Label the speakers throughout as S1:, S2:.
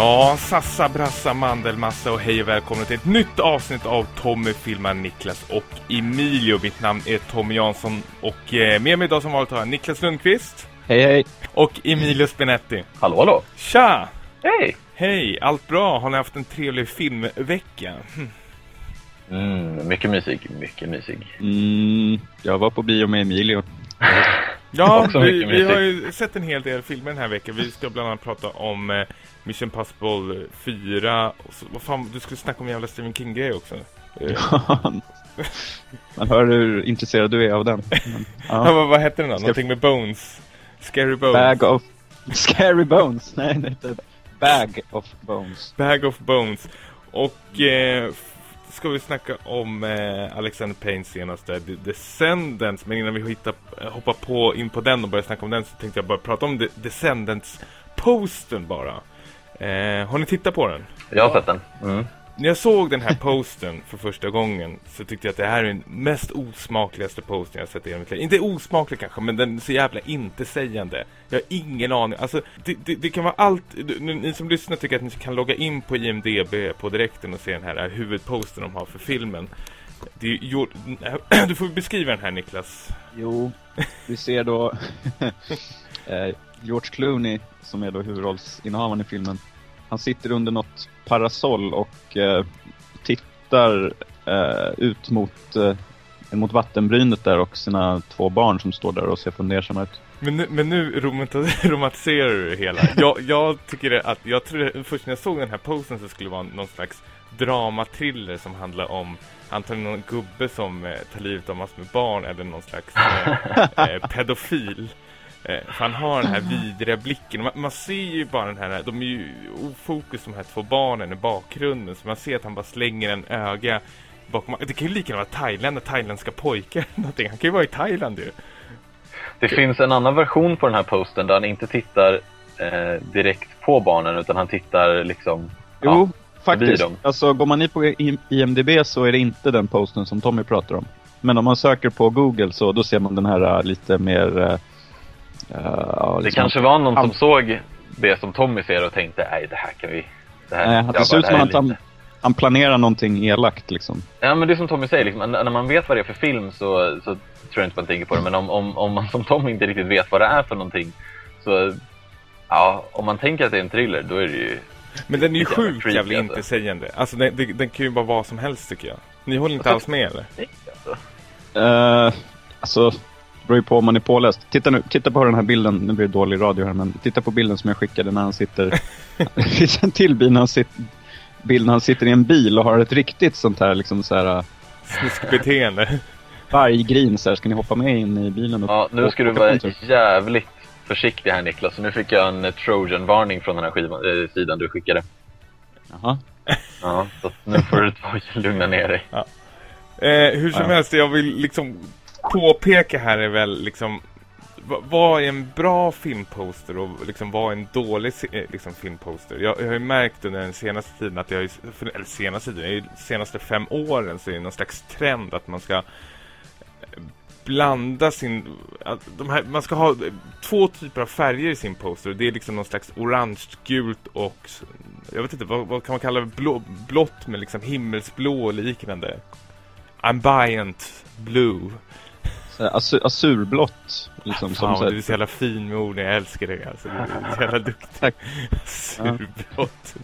S1: Ja, Sassa, Brassa, Mandelmassa och hej och välkomna till ett nytt avsnitt av Tommy filmar Niklas och Emilio. Mitt namn är Tommy Jansson och eh, med mig idag som vanligt har jag Niklas Lundqvist.
S2: Hej hej!
S1: Och Emilio Spinetti.
S3: Hallå hallå!
S1: Tja!
S3: Hej!
S1: Hej, allt bra? Har ni haft en trevlig filmvecka? Hm.
S3: Mm, mycket mysig, mycket mysig.
S2: Mm, jag var på bio med Emilio.
S1: Ja, vi, vi har ju sett en hel del filmer den här veckan. Vi ska bland annat prata om eh, Mission Possible 4. Och så, vad fan, du skulle snacka om jävla Stephen King-grej också.
S2: Man hör hur intresserad du är av den. Men,
S1: ja.
S2: ja.
S1: vad, vad heter den då?
S2: Ska-
S1: Någonting med Bones? Scary Bones?
S2: Bag of... Scary Bones! Nej, det heter Bag of Bones.
S1: Bag of Bones. Och eh, ska vi snacka om eh, Alexander Paynes senaste The Descendants. Men innan vi hittar, eh, hoppar på in på den och börjar snacka om den så tänkte jag bara prata om The Descendants-posten bara. Eh, har ni tittat på den?
S3: Jag har sett den. Mm.
S1: När jag såg den här posten för första gången så tyckte jag att det här är den mest osmakligaste posten jag sett i hela mitt liv. Inte osmaklig kanske, men den är så jävla intetsägande. Jag har ingen aning. Alltså, det, det, det kan vara allt. Ni ni som lyssnar tycker att ni kan logga in på IMDB på direkten och se den här huvudposten de har för filmen. Det är du får beskriva den här Niklas.
S2: Jo, vi ser då eh, George Clooney, som är då huvudrollsinnehavaren i filmen. Han sitter under något parasoll och eh, tittar eh, ut mot, eh, mot vattenbrynet där och sina två barn som står där och ser fundersamma ut.
S1: Men nu, men nu romantiserar du det hela. Jag, jag tycker att, jag tror först när jag såg den här posten så skulle det vara någon slags dramatriller som handlar om antagligen någon gubbe som eh, tar livet av massor med barn eller någon slags eh, eh, pedofil. Eh, för han har den här vidriga blicken. Man, man ser ju bara den här, de är ju ofokus de här två barnen i bakgrunden. Så man ser att han bara slänger en öga bakom. Det kan ju lika gärna vara Thailand, thailändska pojkar. Någonting. Han kan ju vara i Thailand ju.
S3: Det finns en annan version på den här posten där han inte tittar eh, direkt på barnen utan han tittar liksom...
S2: Jo,
S3: förbi
S2: faktiskt.
S3: dem.
S2: Alltså går man in på IMDB så är det inte den posten som Tommy pratar om. Men om man söker på Google så då ser man den här äh, lite mer... äh, ja,
S3: Det
S2: liksom-
S3: kanske var någon som såg det som Tommy ser och tänkte nej det här kan vi... Det här,
S2: Nej, ser ut som att han,
S3: lite."
S2: han planerar någonting elakt liksom.
S3: Ja men det är som Tommy säger, liksom, när man vet vad det är för film så, så tror jag inte man tänker på det. Men om, om, om man som Tommy inte riktigt vet vad det är för någonting så... Ja, om man tänker att det är en thriller då är det ju...
S1: Men den är ju sjukt jävla
S3: alltså.
S1: intetsägande. Alltså den, den, den kan ju vara vad som helst tycker jag. Ni håller inte
S3: Vad
S1: alls med eller?
S3: Alltså.
S2: Uh, alltså, det beror ju på om man är påläst. Titta, nu, titta på den här bilden, nu blir det dålig radio här, men titta på bilden som jag skickade när han sitter... det finns en till bild när han, sitter, bild när han sitter i en bil och har ett riktigt sånt här, liksom så här... äh,
S1: Snuskbeteende.
S2: Varggrin så här, ska ni hoppa med in i bilen? Och
S3: Ja, nu ska du vara jävligt försiktig här Niklas. Så nu fick jag en Trojan-varning från den här skivan, eh, sidan du skickade.
S2: Jaha.
S3: Ja, så nu får du ta lugna ner dig.
S1: Eh, hur som
S2: Ja.
S1: helst, jag vill liksom påpeka här är väl liksom vad är en bra filmposter och liksom vad är en dålig eh, liksom, filmposter? Jag, jag har ju märkt under den senaste tiden att jag, för, eller senaste tiden, de senaste fem åren så är det någon slags trend att man ska eh, blanda sin, att de här, man ska ha eh, två typer av färger i sin poster. Det är liksom någon slags orange, gult och jag vet inte, vad, vad kan man kalla det? Blå, blått med liksom himmelsblå och liknande. Ambient blue.
S2: Så här, Asu, azurblått. Liksom,
S1: Fan,
S2: som,
S1: du är så jävla fin med orden, jag älskar dig alltså. Du är så jävla duktig.
S2: Tack.
S1: Surblått.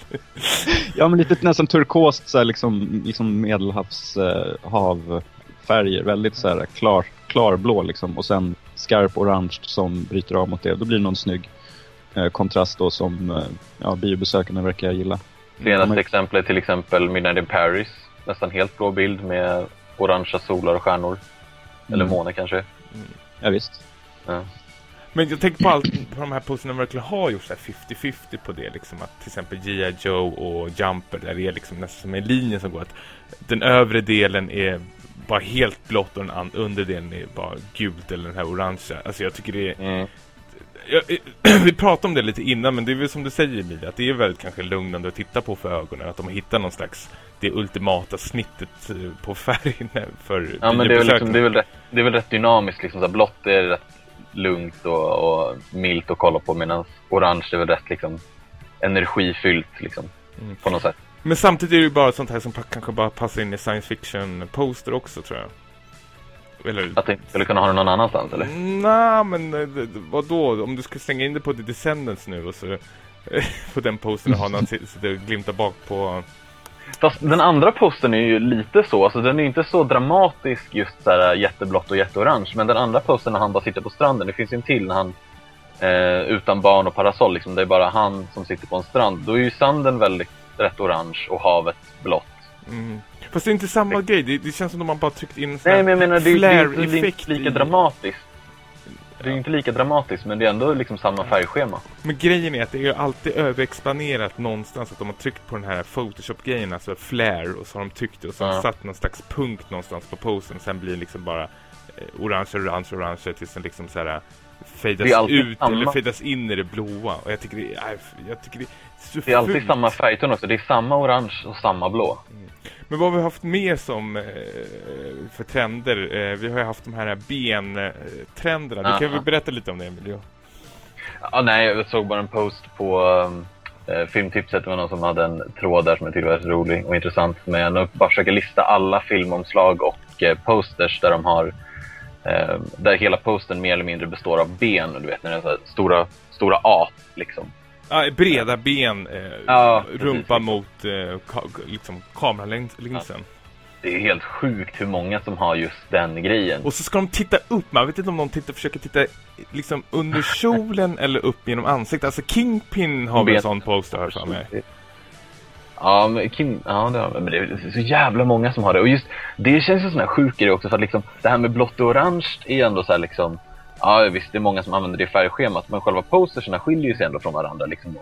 S2: ja, men lite nästan turkost, så här, liksom, liksom medelhavs eh, havfärger. Väldigt så här klar, klarblå liksom. Och sen skarp orange som bryter av mot det. Då blir det någon snygg eh, kontrast då som eh, ja, biobesökarna verkar gilla.
S3: Senaste
S2: Mm.
S3: exemplet är till exempel Midnight in Paris. Nästan helt blå bild med orangea solar och stjärnor. Eller
S2: Mm.
S3: måne kanske.
S2: Ja, visst.
S3: Ja.
S1: Men jag tänker på allt, på de här posterna verkligen har gjort så här 50-50 på det liksom. Att till exempel G.I. Joe och Jumper, där det är liksom nästan som en linje som går att den övre delen är bara helt blått och den undre delen är bara gult eller den här orangea. Alltså jag tycker det är
S3: Mm.
S1: jag, vi pratade om det lite innan men det är väl som du säger Emilia att det är väldigt kanske lugnande att titta på för ögonen att de har hittat någon slags det ultimata snittet eh, på färgen för
S3: Ja men det är, väl liksom, det, är väl rätt, det är väl rätt dynamiskt liksom. Så blått är rätt lugnt och, och milt att kolla på medan orange är väl rätt liksom energifyllt liksom.
S1: Mm.
S3: På något sätt.
S1: Men samtidigt är det ju bara sånt här som kanske bara passar in i science fiction poster också tror jag. Eller...
S3: Att det inte skulle kunna ha det någon annanstans eller?
S1: Nej, men eh, det- det- vadå? Om du skulle slänga in det på The Descendants nu och så eh, på den posten och ha någon sitter och glimtar bak på...
S3: Fast den andra posten är ju lite så, alltså den är inte så dramatisk just så här jätteblått och jätteorange. Men den andra posten när han bara sitter på stranden, det finns ju en till när han eh, utan barn och parasoll, liksom, det är bara han som sitter på en strand. Då är ju sanden väldigt rätt orange och havet blått.
S1: Mm. Fast det är inte samma grej. Det, det känns som att man bara tryckt in en sån
S3: Nej men jag menar, det, är- det, är det
S1: flare-effekt
S3: inte lika
S1: i-
S3: dramatiskt. Det är ju inte lika dramatiskt, men det är ändå liksom samma färgschema.
S1: Men grejen är att det är ju alltid överexplanerat någonstans att de har tryckt på den här Photoshop-grejen, alltså flare, och så har de tryckt det och så har de satt någon slags punkt någonstans på posten. Sen blir det liksom bara eh, orange, orange, orange tills den liksom så här eh,
S3: alltid
S1: ut
S3: samma.
S1: eller fadas in i det blåa. Och jag tycker det är, jag tycker det är så
S3: Det är alltid
S1: fult.
S3: samma färgton också. Det är samma orange och samma blå.
S1: Men vad har vi haft mer som eh, för trender? Eh, vi har ju haft de här bentrenderna. Du kan väl berätta lite om det, Emilio?
S3: Ja, nej, jag såg bara en post på eh, filmtipset. Det var någon som hade en tråd där som jag tyckte var rolig och intressant. Men jag bara försöker lista alla filmomslag och eh, posters där de har eh, där hela posten mer eller mindre består av ben. Du vet, när det är så stora, stora A liksom.
S1: Ah, breda ben, eh,
S3: Ja,
S1: rumpa mot eh, ka- liksom kameralinsen.
S3: Det är helt sjukt hur många som har just den grejen.
S1: Och så ska de titta upp, man vet inte om de tittar, försöker titta liksom under kjolen eller upp genom ansiktet. Alltså Kingpin har väl en sån poster här för mig.
S3: Ja, men, Kim, ja det, men det är så jävla många som har det. Och just det känns ju sån här sjuk grej också. För att liksom, det här med blått och orange är ändå så här liksom... Ja visst, det är många som använder det färgschemat. Men själva posterserna skiljer ju sig ändå från varandra. Liksom,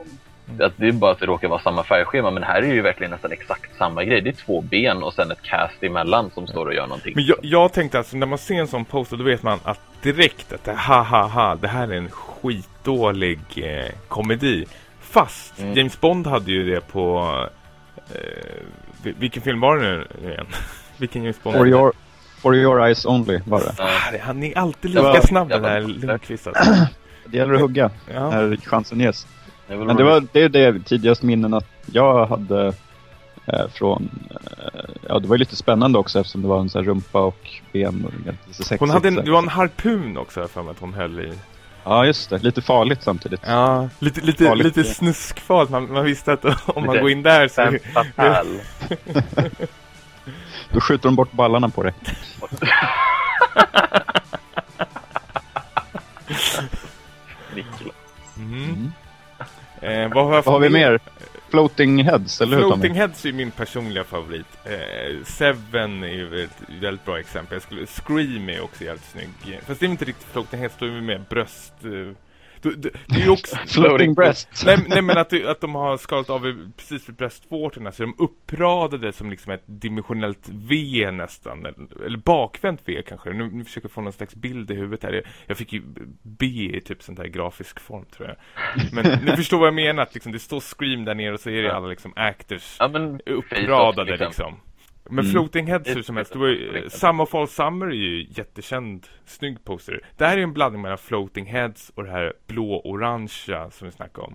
S1: Mm.
S3: att det är bara att det råkar vara samma färgschema. Men här är det ju verkligen nästan exakt samma grej. Det är två ben och sen ett cast emellan som står och gör någonting.
S1: Men jag, jag tänkte alltså, när man ser en sån poster, då vet man att direkt att det, ha ha ha, det här är en skitdålig eh, komedi. Fast
S3: Mm.
S1: James Bond hade ju det på... Eh, vil- vilken film var det nu igen? vilken James Bond?
S2: For your, for your eyes only var det.
S1: Ah, det- Han är alltid
S3: Det
S1: lika
S3: var-
S1: snabb
S3: det
S1: den där Lundqvist alltså.
S2: Det gäller att hugga
S1: ja.
S2: när chansen ges.
S3: Det är
S2: Men det var det, är det tidigaste minnen att jag hade eh, från... Eh, ja, det var ju lite spännande också eftersom det var en sån här rumpa och ben och lite sexigt.
S1: Hon hade en, det var en harpun också för mig att hon höll i.
S2: Ja, just det. Lite farligt samtidigt.
S1: Ja, lite, lite,
S2: Farligt.
S1: lite snuskfarligt. Man, man visste att om man går in där så...
S3: Fatal.
S2: Då skjuter de bort ballarna på dig.
S3: Niklas.
S1: Mm. Eh, vad har,
S2: Vad har vi mer? Floating heads, eller hur
S1: Floating? Heads är min personliga favorit. Eh, Seven är ju ett väldigt bra exempel. Skulle, Scream är också jävligt snygg. Fast det är inte riktigt Floating Heads, då är vi med bröst... Eh, det, det är ju också...
S2: Floating breasts.
S1: nej, nej men att, att de har skalat av precis vid bröstvårtorna så är de uppradade som liksom ett dimensionellt V nästan. Eller, eller bakvänt V kanske. Nu, nu försöker jag få någon slags bild i huvudet här. Jag, fick ju B i typ sån där grafisk form tror jag. Men ni förstår vad jag menar. Att liksom, det står Scream där nere och så är det alla liksom actors
S3: Ja, men
S1: uppradade
S3: Face-off,
S1: liksom. Men
S2: Mm.
S1: Floating Heads hur som helst, det var ju, Summer of All Summer är ju jättekänd, snygg poster. Det här är en blandning mellan Floating Heads och det här blå-orangea som vi snackade om.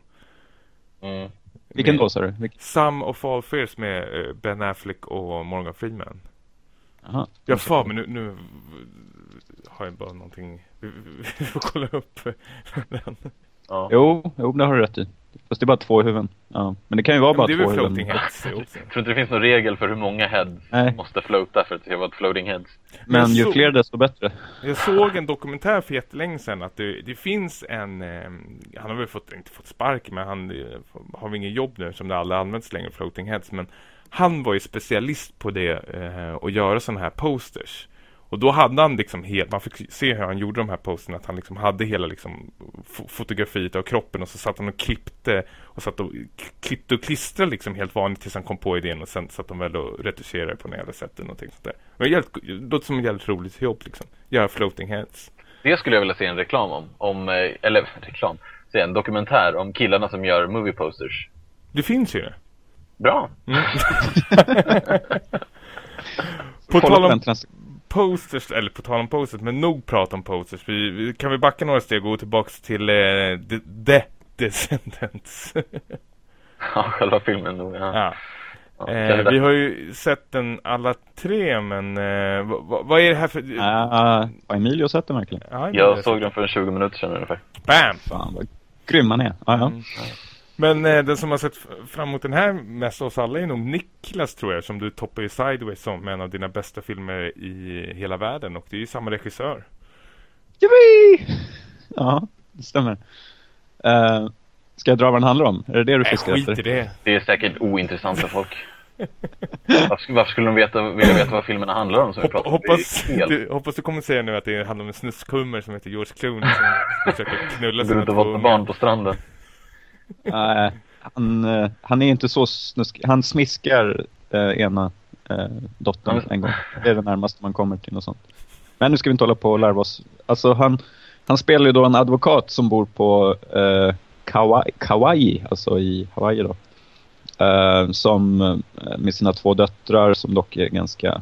S3: Mm.
S2: Vilken då, sa du? Vilken?
S1: Sum of All Fears med eh, Ben Affleck och Morgan Freeman.
S2: Jaha.
S1: Jag får men nu, nu har jag bara någonting, vi får kolla upp den.
S3: Ja.
S2: Jo, jo, det har du rätt i. Fast det är bara två huvuden. Ja. Men det kan ju vara bara
S1: det är
S2: två
S1: väl
S2: huvuden.
S1: Floating Heads också.
S3: Jag tror inte det finns någon regel för hur många heads
S2: Nej.
S3: måste floata för att det ska vara ett floating heads.
S2: Men ju
S1: så-
S2: fler desto bättre.
S1: Jag såg en dokumentär för jättelänge sedan att det, det finns en, eh, han har väl fått, inte fått spark men han eh, har väl ingen jobb nu som det aldrig används längre, floating heads. Men han var ju specialist på det eh, och göra sådana här posters. Och då hade han liksom helt, man fick se hur han gjorde de här posterna, att han liksom hade hela liksom fo- fotografiet av kroppen och så satt han och klippte och satt och klippte och klistrade liksom helt vanligt tills han kom på idén och sen satt de väl och retuscherade på något jävla sätt eller någonting sånt där. Men det låter som ett jävligt roligt jobb liksom. Göra floating heads.
S3: Det skulle jag vilja se en reklam om. om eh, eller reklam. Se en dokumentär om killarna som gör movie posters.
S1: Det finns ju det.
S3: Bra!
S1: Mm. på tal om posters, eller på tal om posters, men nog prata om posters. Vi, vi, kan vi backa några steg och gå tillbaks till eh, The, the Descendants?
S3: Ja, själva filmen nog. Ja.
S1: Ja.
S3: Ja,
S1: Eh, vi har ju sett den alla tre, men eh, vad, är det här för...
S2: Uh, har Emilio sett den verkligen?
S1: Ja,
S3: Jag såg den för en 20 minuter sedan ungefär.
S1: Bam!
S2: Fan vad grym han är. Ja, ja.
S1: Mm. Men eh, den som har sett fram emot den här mest av oss alla är nog Niklas tror jag, som du toppar ju Sideways som en av dina bästa filmer i hela världen. Och det är ju samma regissör.
S2: Yippee! Ja, det stämmer. Uh, ska jag dra vad den handlar om? Är det det du fiskar
S1: skit i
S2: efter?
S1: det.
S3: Det är säkert ointressant för folk. varför, skulle- varför skulle de veta, vilja veta vad filmerna handlar om? Som vi pratar om?
S1: hoppas, du, hoppas du kommer säga nu att det handlar om en snuskummer som heter George Clooney som försöker knulla sina två
S3: barn på stranden.
S2: Nej, han, eh, han är inte så snuskig. Han smiskar uh, ena uh, dottern
S3: men-
S2: en gång. Det är det närmaste man kommer till något sånt. Men nu ska vi inte hålla på och larva oss. Alltså han, han spelar ju då en advokat som bor på uh, Kauai, Kauai, alltså i Hawaii då. Eh, som eh, med sina två döttrar som dock är ganska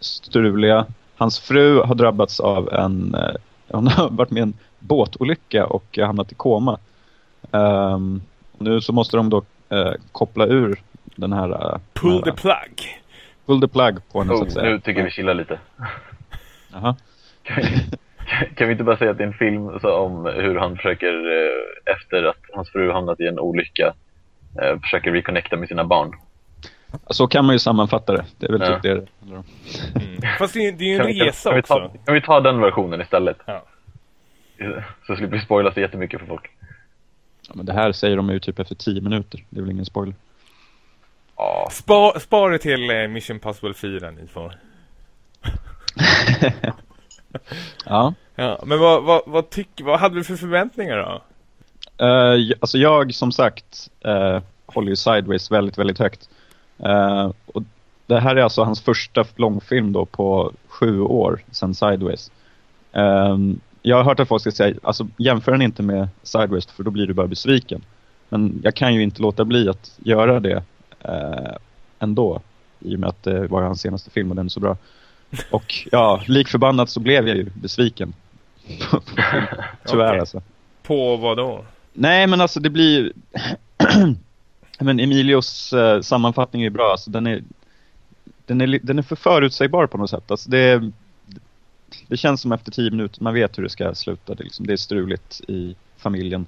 S2: struliga. Hans fru har drabbats av en, eh, hon har varit med i en båtolycka och hamnat i koma. Ehm, nu så måste de då eh, koppla ur den här... eh,
S1: Pull
S2: den
S1: the
S2: här,
S1: plug.
S2: pull the plug på henne så att
S3: Oh,
S2: säga.
S3: nu tycker vi chillar lite.
S2: Jaha.
S3: Kan vi, kan vi inte bara säga att det är en film så, om hur han försöker, eh, efter att hans fru hamnat i en olycka, eh, försöker reconnecta med sina barn.
S2: Så kan man ju sammanfatta det. Det är väl
S3: Ja.
S2: typ det det handlar om.
S1: Mm. Fast det är, det är ju
S3: Kan
S1: en
S3: vi, kan,
S1: resa
S3: kan, vi ta,
S1: också.
S3: kan vi ta den versionen istället?
S1: Ja.
S3: Så slipper vi spoila så jättemycket för folk.
S2: Ja, men det här säger de ju typ efter tio minuter. Det är väl ingen spoiler.
S3: Ja,
S1: Spa, spara det till eh, Mission Possible 4 ni får.
S2: ja.
S1: Ja, men vad, vad, vad, tyck, vad hade du för förväntningar då?
S2: Uh, alltså jag som sagt eh, håller ju Sideways väldigt, väldigt högt. Eh, och det här är alltså hans första långfilm då på sju år sedan Sideways. Ehm, jag har hört att folk ska säga, alltså jämför den inte med Sideways för då blir du bara besviken. Men jag kan ju inte låta bli att göra det eh, ändå. I och med att det var hans senaste film och den är så bra. Och ja, lik förbannat så blev jag ju besviken. Tyvärr
S1: Okej.
S2: alltså.
S1: På vad då?
S2: Nej, men alltså det blir men Emilios eh, sammanfattning är bra. Alltså, den, är, den, är, den är för förutsägbar på något sätt. Alltså, det, är- det känns som efter tio minuter, man vet hur det ska sluta. Det, är liksom, det är struligt i familjen.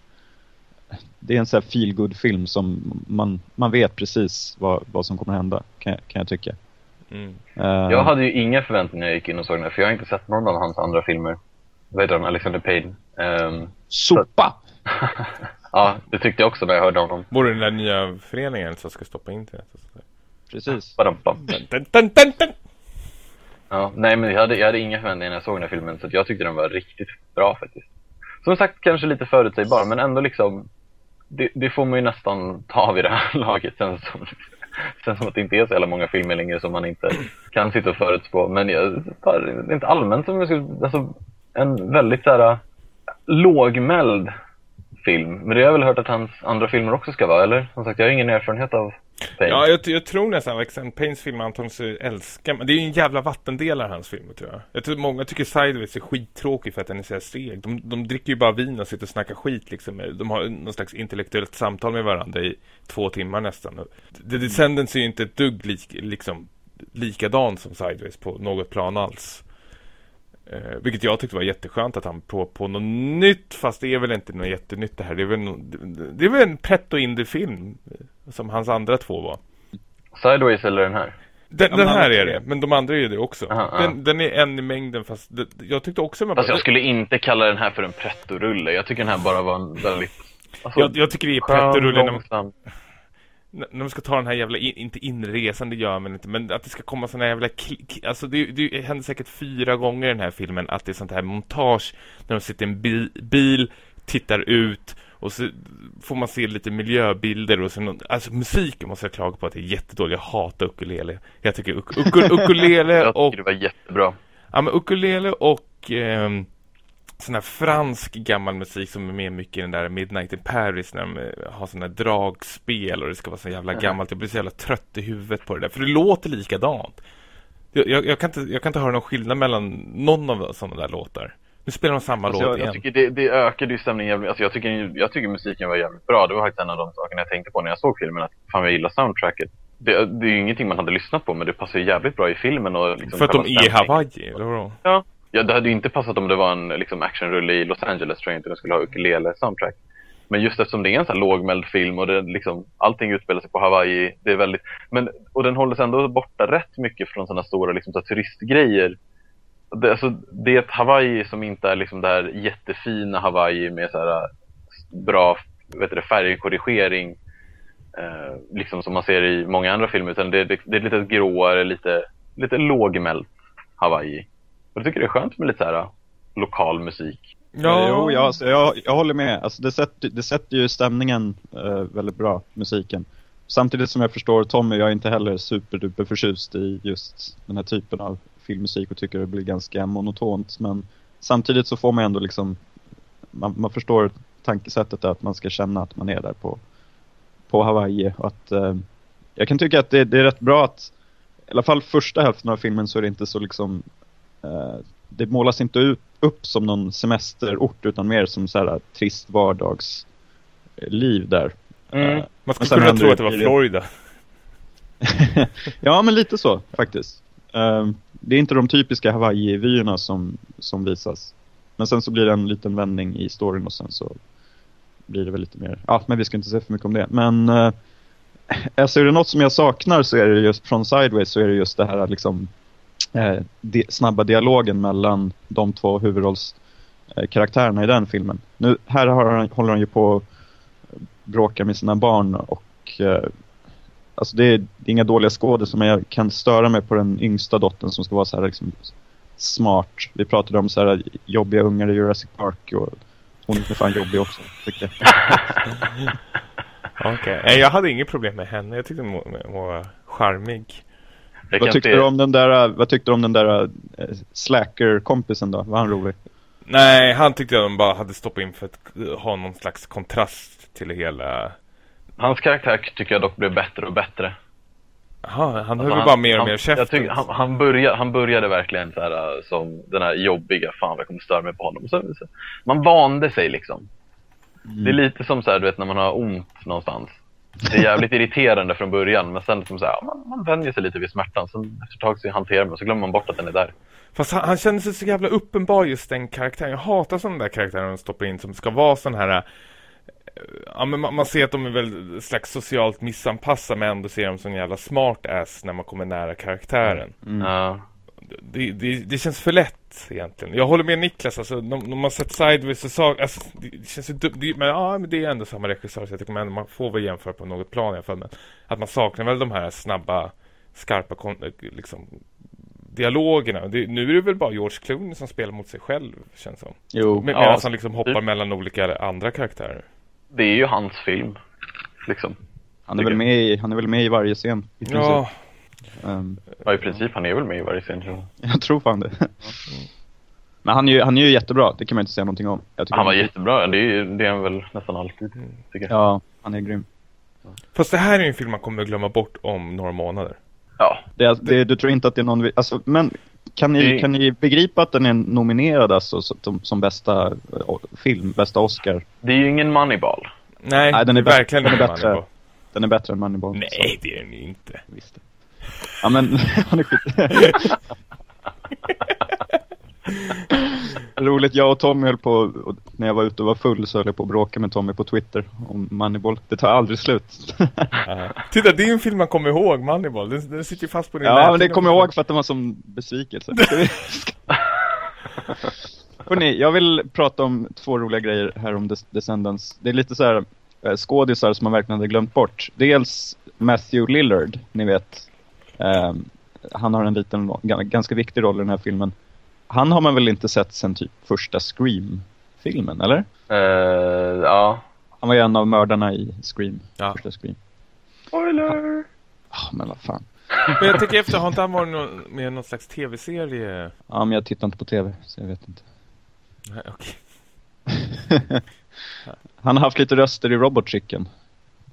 S2: Det är en sån här feel good film som man, man vet precis vad, vad som kommer hända, kan, jag- kan jag tycka.
S1: Mm.
S2: Eh,
S3: jag hade ju inga förväntningar när jag gick in och såg den här, för jag har inte sett någon av hans andra filmer. Vad heter han? Alexander Payne. Ehm,
S2: Sopa!
S3: ja, det tyckte jag också när jag hörde honom.
S1: Var det den där nya föreningen som ska stoppa internet? Och sådär?
S2: Precis.
S1: Dun, dun, dun.
S3: Ja, nej men jag hade, jag hade inga förväntningar när jag såg den här filmen så att jag tyckte den var riktigt bra faktiskt. Som sagt kanske lite förutsägbar men ändå liksom det, det får man ju nästan ta vid det här laget sen som, sen som att det inte är så jävla många filmer längre som man inte kan sitta och förutspå. Men jag, tar inte allmänt som jag skulle, alltså en väldigt så här lågmäld film. Men det har jag väl hört att hans andra filmer också ska vara, eller? Som sagt, jag har ingen erfarenhet av Payne.
S1: Ja, jag, jag tror nästan Alexander Paynes film antagligen älskar men det är ju en jävla vattendelare hans filmer tror jag. Jag tror många tycker Sideways är skittråkig för att den är så här seg. De, de dricker ju bara vin och sitter och snackar skit liksom. De har någon slags intellektuellt samtal med varandra i två timmar nästan. The Descendants är ju inte ett dugg lik, liksom likadan som Sideways på något plan alls. Eh, vilket jag tyckte var jätteskönt att han på, på något nytt, fast det är väl inte något jättenytt det här. Det är väl, det, det är väl en pretto indie-film eh, som hans andra två var.
S3: Sideways eller den här?
S1: Den,
S2: Ja,
S1: den här är det, men de andra är det också.
S3: Aha, ja.
S1: den, den är en i mängden fast det, jag tyckte också man
S3: Fast jag skulle inte kalla den här för en pretto-rulle. Jag tycker den här bara var en väldigt... Alltså,
S1: jag, jag tycker det är pretto-rulle när,
S3: långsam.
S1: När de ska ta den här jävla, in, inte inresan det gör man inte, men att det ska komma såna jävla klick, alltså det, det händer säkert fyra gånger i den här filmen att det är sånt här montage när de sitter i en bil, bil tittar ut och så får man se lite miljöbilder och sen, alltså musiken måste jag klaga på att det är jättedålig, jag hatar ukulele. Jag tycker uk, uk, ukulele
S3: Jag
S1: och
S3: tycker det var jättebra.
S1: Ja men ukulele och ehm, sån här fransk gammal musik som är med mycket i den där Midnight in Paris när de eh, har såna här dragspel och det ska vara så jävla gammalt. Jag blir så jävla trött i huvudet på det där. För det låter likadant. Jag, jag, jag, kan, inte, jag kan inte höra någon skillnad mellan någon av sådana där låtar. Nu spelar de samma
S2: Alltså,
S1: låt
S2: jag-
S1: igen.
S3: Jag tycker det, det ökade ju stämningen jävligt. Alltså jag, tycker, jag tycker musiken var jävligt bra. Det var faktiskt en av de sakerna jag tänkte på när jag såg filmen. Att fan jag gillar soundtracket. Det, det är ju ingenting man hade lyssnat på men det passar ju jävligt bra i filmen. Och liksom
S1: För att de är i. Hawaii, eller vadå?
S3: Ja ja, det hade ju inte passat om det var en liksom, actionrulle i Los Angeles tror jag inte den skulle ha ukulele-soundtrack. Men just eftersom det är en sån här lågmäld film och det liksom, allting utspelar sig på Hawaii, det är väldigt, men, och den håller sig ändå borta rätt mycket från sådana stora liksom, så här, turistgrejer. Det, alltså, det är ett Hawaii som inte är liksom det här jättefina Hawaii med så här, äh, bra vet du, färgkorrigering eh, liksom som man ser i många andra filmer utan det, det, det är lite gråare, lite, lite lågmält Hawaii. Och jag tycker det är skönt med lite så här lokal musik.
S2: Ja. Jo, jag, alltså, jag, jag håller med. Alltså, det, sätter, det sätter ju stämningen eh, väldigt bra, musiken. Samtidigt som jag förstår Tommy, jag är inte heller superduper förtjust i just den här typen av filmmusik och tycker det blir ganska monotont. Men samtidigt så får man ändå liksom, man, man förstår tankesättet att man ska känna att man är där på, på Hawaii. Och att, eh, jag kan tycka att det, det är rätt bra att, i alla fall första hälften av filmen så är det inte så liksom eh, det målas inte ut, upp som någon semesterort utan mer som så här trist vardagsliv där.
S3: Mm.
S2: Eh,
S1: Man skulle kunna tro att det var Florida.
S2: ja, men lite så faktiskt. Ehm, det är inte de typiska Hawaii-vyerna som, som visas. Men sen så blir det en liten vändning i storyn och sen så blir det väl lite mer... Ja, men vi ska inte säga för mycket om det. Men alltså är det något som jag saknar så är det just från Sideways så är det just det här liksom eh, di snabba dialogen mellan de två huvudrollskaraktärerna i den filmen. Nu, här har han, håller han ju på att bråka med sina barn och eh, Alltså det är, det är inga dåliga skådespelare men jag kan störa mig på den yngsta dottern som ska vara så här liksom smart. Vi pratade om så här jobbiga ungar i Jurassic Park och hon är fan jobbig också, tycker jag.
S1: Okej. okay. jag hade inget problem med henne. Jag tyckte hon var charmig.
S2: Vad tyckte,
S3: se-
S2: du om den där, vad tyckte du om den där eh, slacker-kompisen då? Var han rolig?
S1: Nej, han tyckte jag de bara hade stoppat in för att eh, ha någon slags kontrast till det hela.
S3: Hans karaktär tycker jag dock blev bättre och bättre.
S1: Aha, han höll
S3: Alltså,
S1: bara mer och
S3: han,
S1: mer
S3: jag
S1: käften.
S3: tycker, han, han, började, han började verkligen så här, äh, som den här jobbiga, fan jag kommer störa mig på honom. Så, så, man vande sig liksom. Det är lite som så här, du vet när man har ont någonstans. Det är jävligt irriterande från början men sen liksom så här, man, man vänjer sig lite vid smärtan. Sen efter ett tag så hanterar man och så glömmer man bort att den är där.
S1: Fast han, han kände sig så jävla uppenbar just den karaktären. Jag hatar sådana där karaktärer de stoppar in som ska vara sån här... eh, Ja men man, man ser att de är väl slags socialt missanpassade men ändå ser dem som en jävla smart ass när man kommer nära karaktären.
S2: Mm.
S3: Ja.
S1: Det, det, det känns för lätt egentligen. Jag håller med Niklas, alltså när man sett Sideways så sa, alltså, det, känns ju dumt, det, men ja men det är ändå samma regissör så jag tycker man, man får väl jämföra på något plan i alla fall. Men att man saknar väl de här snabba, skarpa liksom, dialogerna. Det, nu är det väl bara George Clooney som spelar mot sig själv, känns som.
S2: Jo,
S1: Med,
S3: Ja,
S1: medan han liksom hoppar mellan olika andra karaktärer.
S3: Det är ju hans film. Liksom.
S2: han är väl med i, han är väl med i varje scen i princip.
S1: Ja,
S2: Ehm,
S3: Ja, i princip. Han är väl med i varje scen. tror jag.
S2: jag tror fan det. Men han är, ju, han är ju jättebra, det kan man inte säga någonting om.
S3: Han var
S2: han-
S3: jättebra. Det är, ju- det är han väl nästan alltid, tycker jag.
S2: Ja, han är grym.
S1: fast det här är ju en film man kommer glömma bort om några månader.
S3: Ja.
S2: Det, är- det, du tror inte att det är någon... Alltså, men kan ni,
S3: Det-
S2: kan ni begripa att den är nominerad alltså, så- som, som bästa eh, film, bästa Oscar?
S3: Det är ju ingen Moneyball.
S1: Nej,
S2: Nej, den är
S1: verkligen
S2: den är bättre.
S1: Moneyball.
S2: Den är bättre än Moneyball.
S1: Nej, det är den ju inte.
S2: Så, visst. Ja men, han är skit. Roligt, jag och Tommy höll på, och när jag var ute och var full så höll jag på att bråka med Tommy på Twitter om Moneyball. Det tar aldrig slut.
S1: Titta, det är en film man kommer ihåg, Moneyball. Den, den sitter ju fast på din
S2: ja, men det kommer jag ihåg för att det var som besvikelse. Hörrni, jag vill prata om två roliga grejer här om Des- Descendants. Det är lite så här eh, skådisar som man verkligen hade glömt bort. Dels Matthew Lillard, ni vet. Ehm, han har en liten, ga- ganska viktig roll i den här filmen. Han har man väl inte sett sen typ första Scream-filmen, eller?
S3: Eh, ja.
S2: Han var ju en av mördarna i Scream.
S1: Ja.
S2: Första Scream.
S3: Spoiler!
S2: Ah, men vad fan.
S1: Men jag tänker efter, har inte han varit med någon slags tv-serie?
S2: Ja, men jag tittar inte på tv, så jag vet inte.
S1: Nej, okej.
S2: Han har haft lite röster i Robot Chicken.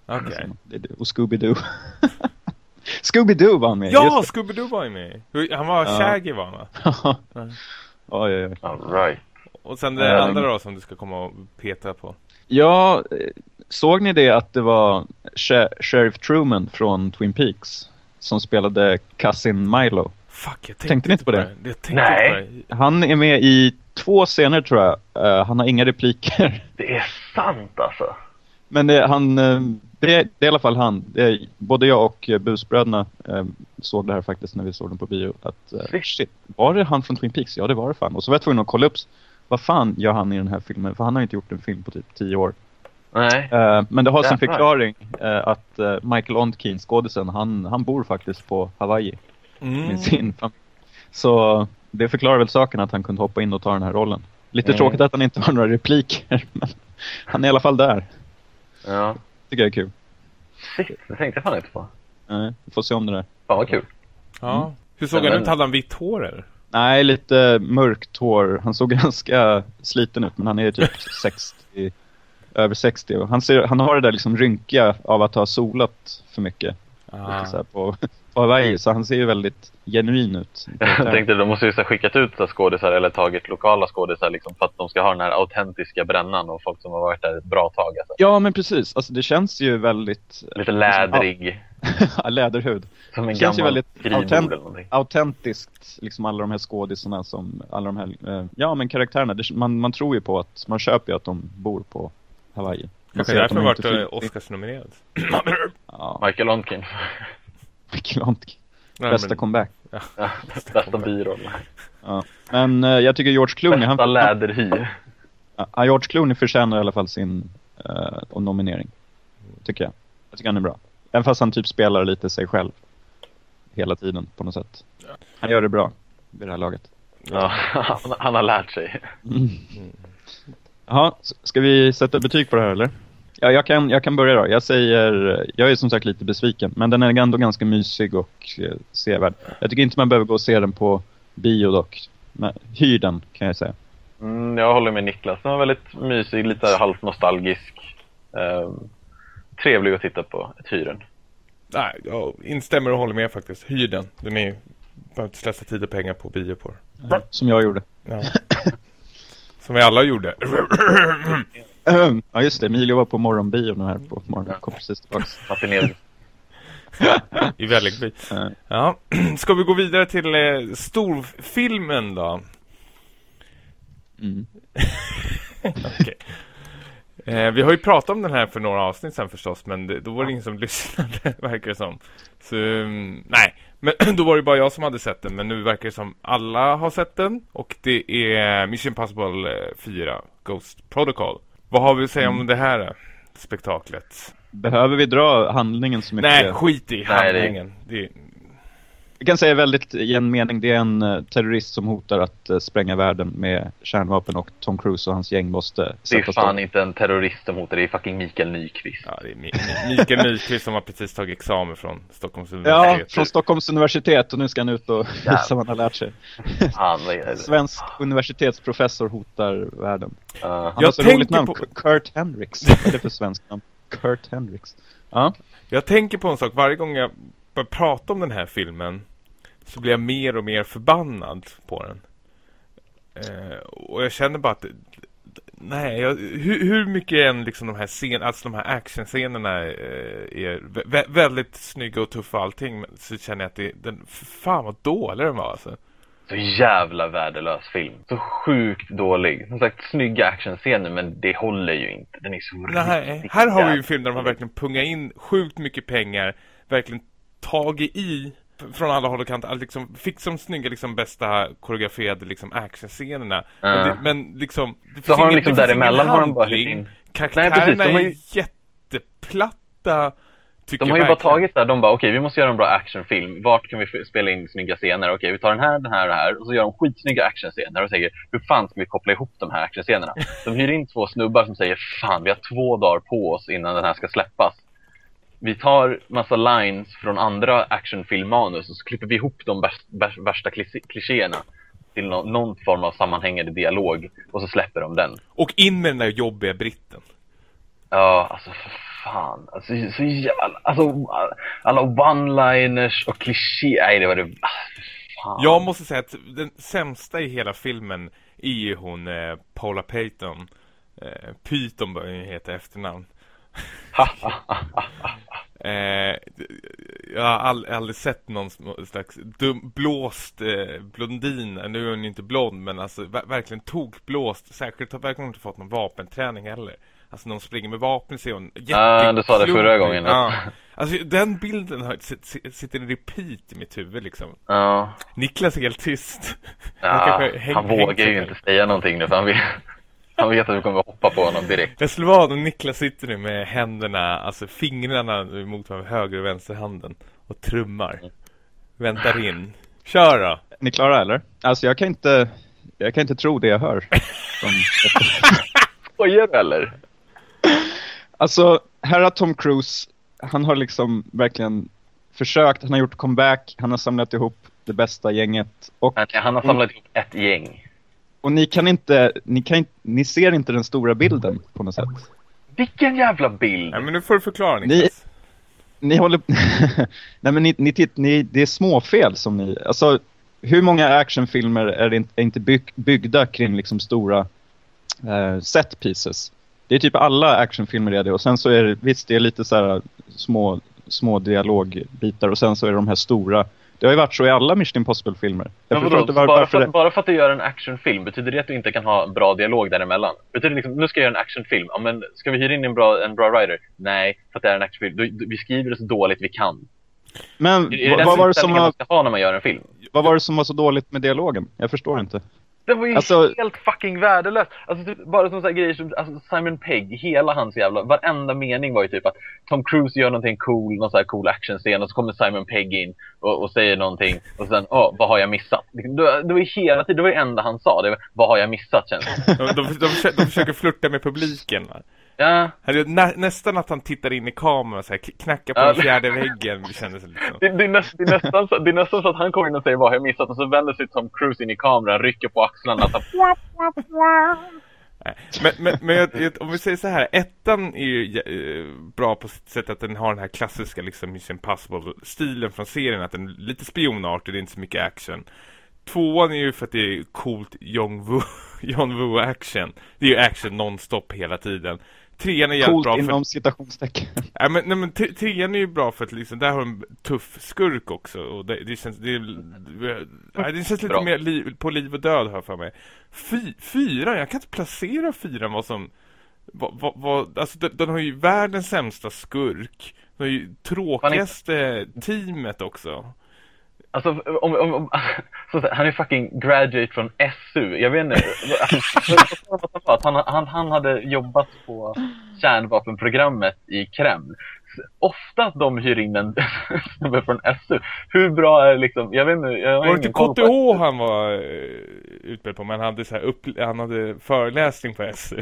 S1: Okej.
S2: Är det. Och Scooby-Doo. Scooby-Doo var med
S1: Ja, Scooby-Doo var med. Han var
S2: Ja.
S1: Shaggy var han va?
S2: det. oj, oj, oj.
S3: All right.
S1: Och sen det
S2: Eh,
S1: andra då som du ska komma och peta på.
S2: Ja, såg ni det att det var Sher- Sheriff Truman från Twin Peaks som spelade Cousin Milo?
S1: Fuck, jag tänkte,
S2: Tänkte ni inte på det?
S1: Jag tänkte
S3: Nej.
S1: på det.
S2: Han är med i två scener tror jag. Eh, han har inga repliker.
S3: Det är sant alltså.
S2: Men det, han, eh, det, är- i alla fall han. Är, både jag och eh, busbröderna eh, såg det här faktiskt när vi såg den på bio. Att, eh,
S3: Shit.
S2: var det han från Twin Peaks? Ja, det var det fan. Och så var jag tvungen att kolla upp vad fan gör han i den här filmen? För han har inte gjort en film på typ tio år.
S3: Nej.
S2: Eh, men det har sin förklaring eh, att eh, Michael Ontkean, skådisen, han, han bor faktiskt på Hawaii
S1: Mm.
S2: med sin familj. Så det förklarar väl saken att han kunde hoppa in och ta den här rollen. Lite
S3: Mm.
S2: tråkigt att han inte har några repliker, men han är i alla fall där.
S3: Ja.
S2: Tycker jag är kul.
S3: Shit, det tänkte jag fan inte på.
S2: Eh, vi får se om det där.
S3: Fan vad kul.
S1: Ja. Hur såg han ut? Hade han vitt hår eller?
S2: Nej, lite mörkt hår. Han såg ganska sliten ut, men han är typ 60, över 60. Och han, ser, han har det där liksom rynkiga av att ha solat för mycket
S1: Ah.
S2: lite så här på, på Hawaii. Så han ser ju väldigt genuin ut.
S3: Jag tänkte de måste ju här skickat ut skådisar eller tagit lokala skådisar liksom för att de ska ha den här autentiska brännan och folk som har varit där ett bra tag. Alltså.
S2: Ja, men precis. Alltså det känns ju väldigt...
S3: Lite lädrig.
S2: Ja, läderhud.
S3: Som en
S2: Det känns ju väldigt autent-. Autentiskt, liksom alla de här skådisarna som, alla de här, eh, ja men karaktärerna. Det, man, man tror ju på att, man köper ju att de bor på Hawaii.
S1: Kanske därför
S2: de
S1: varit eh, Oscarsnominerad.
S3: Michael Ontkin.
S2: Ontke.
S1: Nej,
S2: Bästa
S1: men-
S2: comeback.
S3: Ja, Bästa biroll.
S2: Ja. Men eh, jag tycker George Clooney,
S3: Bästa
S2: han,
S3: läderhy.
S2: ja, George Clooney förtjänar i alla fall sin uh, nominering. Tycker jag. Jag tycker han är bra. Även fast han typ spelar lite sig själv. Hela tiden på något sätt. Han gör det bra vid det här laget.
S3: Ja, han, han har lärt sig.
S2: Mm. Jaha, ska vi sätta betyg på det här eller? Ja, jag kan, jag kan börja då. Jag säger, jag är som sagt lite besviken, men den är ändå ganska mysig och eh, sevärd. Jag tycker inte man behöver gå och se den på bio dock. Men hyr den kan jag säga.
S3: Mm, jag håller med Niklas. Den var väldigt mysig, lite halvt nostalgisk. Ehm, trevlig att titta på, ett hyren.
S1: Nej, jag instämmer och håller med faktiskt. Hyr den. Den är behöver inte slösa tid och pengar på bio på.
S2: Som jag gjorde.
S1: Ja. Som vi alla gjorde.
S2: Ja just det, Emilio var på morgonbio nu här på morgonen. Kom precis tillbaks.
S3: Matiné.
S1: I Vällingby.
S2: Eh,
S1: Ja. Ska vi gå vidare till eh, storfilmen då?
S2: Mm.
S1: Okej. Eh, vi har ju pratat om den här för några avsnitt sen förstås, men det, då var det ingen som lyssnade, verkar det som. Så, mm, nej. Men då var det bara jag som hade sett den, men nu verkar det som alla har sett den. Och det är Mission Impossible eh, 4, Ghost Protocol. Vad har vi att säga om det här eh, spektaklet?
S2: Behöver vi dra handlingen så mycket?
S1: Nej, skit i
S3: Nej, det är-
S1: handlingen. Det är...
S2: Vi kan säga väldigt i en mening, det är en eh, terrorist som hotar att eh, spränga världen med kärnvapen och Tom Cruise och hans gäng måste
S3: Det är fan inte en terrorist som hotar, det är fucking Mikael Nyqvist.
S1: Ja, det är Mi- Mi- Mikael Nyqvist som har precis tagit examen från Stockholms
S2: Ja,
S1: universitet.
S2: från Stockholms universitet och nu ska han ut och visa vad han har lärt sig. Svensk universitetsprofessor hotar världen.
S3: Ja.
S2: Han
S1: Jag
S2: har så
S1: tänker
S2: roligt namn,
S1: på-
S2: Kurt Hendricks. Vad är det för svensk namn? Kurt Hendricks. Ja,
S1: Jag tänker på en sak, varje gång jag börjar prata om den här filmen så blir jag mer och mer förbannad på den. Eh, och jag känner bara att nej, jag, hur, hur mycket än liksom de här scen, alltså de här actionscenerna eh, är vä väldigt snygga och tuffa och allting så känner jag att det, den, fan vad dålig den var alltså.
S3: Så jävla värdelös film. Så sjukt dålig. Som sagt, snygga actionscener, men det håller ju inte. Den är så
S1: Nej, här har vi ju en film där de har verkligen pungat in sjukt mycket pengar, verkligen tagit i från alla håll och kanter, liksom, fick som snygga liksom bästa koreograferade liksom actionscenerna. Men, det, men liksom, det
S3: Så har de liksom däremellan har de bara in.
S1: Karaktärerna
S3: Nej, precis, de har ju-
S1: är jätteplatta,
S3: De har ju bara tagit där, de bara okej vi måste göra en bra actionfilm. Vart kan vi spela in snygga scener? Okej vi tar den här, den här och den här. Och så gör de skitsnygga actionscener och säger hur fan ska vi koppla ihop de här actionscenerna? De hyr in två snubbar som säger fan vi har två dagar på oss innan den här ska släppas. Vi tar massa lines från andra actionfilmmanus och så klipper vi ihop de värsta klichéerna till nå- någon form av sammanhängande dialog och så släpper de den.
S1: Och in med den där jobbiga britten.
S3: Ja, alltså för fan. Alltså, så jävla... Alltså, alla one-liners och kliché... Nej, det var det... Ah, fan.
S1: Jag måste säga att den sämsta i hela filmen är ju hon eh, Paula Payton. Eh, Python bör ju heta efternamn. eh, jag har all, aldrig sett någon slags dum, blåst eh, blondin. Nu är hon inte blond men alltså ver verkligen tokblåst. Särskilt har verkligen inte fått någon vapenträning heller. Alltså när hon springer med vapen ser hon
S3: Ja, ah, du sa det förra gången.
S1: Ja. Alltså den bilden har, sitter i repeat i mitt huvud liksom.
S3: Ja.
S1: Niklas är helt tyst.
S3: Ja, han, häng, han vågar ju inte säga någonting nu för han vet, han vet att vi kommer hoppa på honom direkt.
S1: Jag skulle vara om Niklas sitter nu med händerna, alltså fingrarna mot höger och vänsterhanden och trummar. Mm. Väntar in. Kör då! Är
S2: ni klara eller? Alltså jag kan inte, jag kan inte tro det jag hör.
S3: Skojar du eller?
S2: Alltså, här har Tom Cruise, han har liksom verkligen försökt, han har gjort comeback, han har samlat ihop det bästa gänget. Och,
S3: han har samlat ihop ett gäng.
S2: Och ni kan inte, ni kan ni ser inte den stora bilden på något sätt.
S3: Vilken jävla bild!
S1: Ja, men nu får du förklara Niklas.
S2: Ni, ni håller, nej men ni, ni, titt, ni, det är småfel som ni, alltså hur många actionfilmer är, inte, är inte byg, byggda kring liksom stora eh, set pieces? Det är typ alla actionfilmer är det. Och sen så är det, visst det är lite så här små, små dialogbitar. Och sen så är det de här stora. Det har ju varit så i alla Mission Impossible-filmer.
S3: Var, bara, för, bara för att du gör en actionfilm, betyder det att du inte kan ha bra dialog däremellan? Betyder det liksom, nu ska jag göra en actionfilm, ja men ska vi hyra in en bra, en bra writer? Nej, för att det är en actionfilm. Du, du, vi skriver det så dåligt vi kan.
S2: Men vad var det som var...
S3: man ska ha när man gör en film?
S2: Vad var det som var så dåligt med dialogen? Jag förstår inte.
S3: Den var ju alltså, helt fucking värdelös. Alltså typ, bara som så grejer som alltså Simon Pegg, hela hans jävla, varenda mening var ju typ att Tom Cruise gör någonting cool, någon sån här cool actionscen och så kommer Simon Pegg in och, och säger någonting och sen, åh, vad har jag missat? Liksom, det, det var ju hela tiden, det var det enda han sa, det var, vad har jag missat känns
S1: de, de, de, de försöker flirta med publiken va?
S3: Ja.
S1: Nä, nästan att han tittar in i kameran och så här, knackar på ja. den fjärde väggen. Kändes liksom.
S3: det, det, är näst, det, är nästan så, det är nästan så att han kommer in och säger vad har jag missat och så vänder sig Tom Cruise in i kameran, rycker på axlarna. Så
S1: men, men, men jag, om vi säger så här, ettan är ju äh, bra på sitt sätt att den har den här klassiska liksom Mission Impossible-stilen från serien, att den är lite spionartig, det är inte så mycket action. Tvåan är ju för att det är coolt John Woo, John Woo action. Det är ju action nonstop hela tiden. Trean är jävligt bra
S2: för... inom citationstecken.
S1: Ja, men, nej, men trean är ju bra för att liksom, där har en tuff skurk också. Och det, det känns, det, det, det känns lite mer liv, på liv och död här för mig. Fy, fyran, jag kan inte placera fyran vad som... Vad, vad, vad, alltså den, den, har ju världens sämsta skurk. Den har ju tråkigaste teamet också.
S3: Alltså, om, om, om så, han är fucking graduate från SU. Jag vet inte. han, han, han hade jobbat på kärnvapenprogrammet i Kreml. Ofta de hyr in en snubbe från SU. Hur bra är liksom, jag vet inte. Jag
S1: var det inte KTH han var uh, utbildad på, men han hade, så här upp, han hade föreläsning på SU.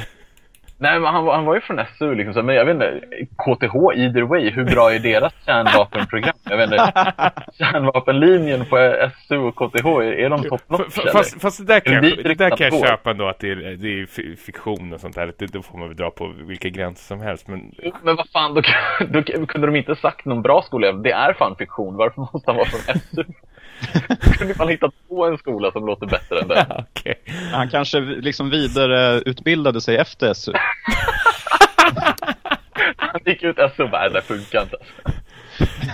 S3: Nej, men han, han var ju från SU liksom, så, men jag vet inte, KTH either way, hur bra är deras kärnvapenprogram? Jag vet inte, kärnvapenlinjen på SU och KTH, är de top notch
S1: Fast, fast det där kan, jag, det där kan jag köpa ändå att det är, det är fiktion och sånt där, det, då får man väl dra på vilka gränser som helst. Men,
S3: men vad fan, då, då kunde de inte sagt någon bra skola, det är fan fiktion, varför måste han vara från SU? kunde man hitta på en skola som låter bättre än den.
S1: Ja, okay.
S2: Han kanske liksom vidareutbildade sig efter SU.
S3: han gick ut SU och bara, det funkar inte.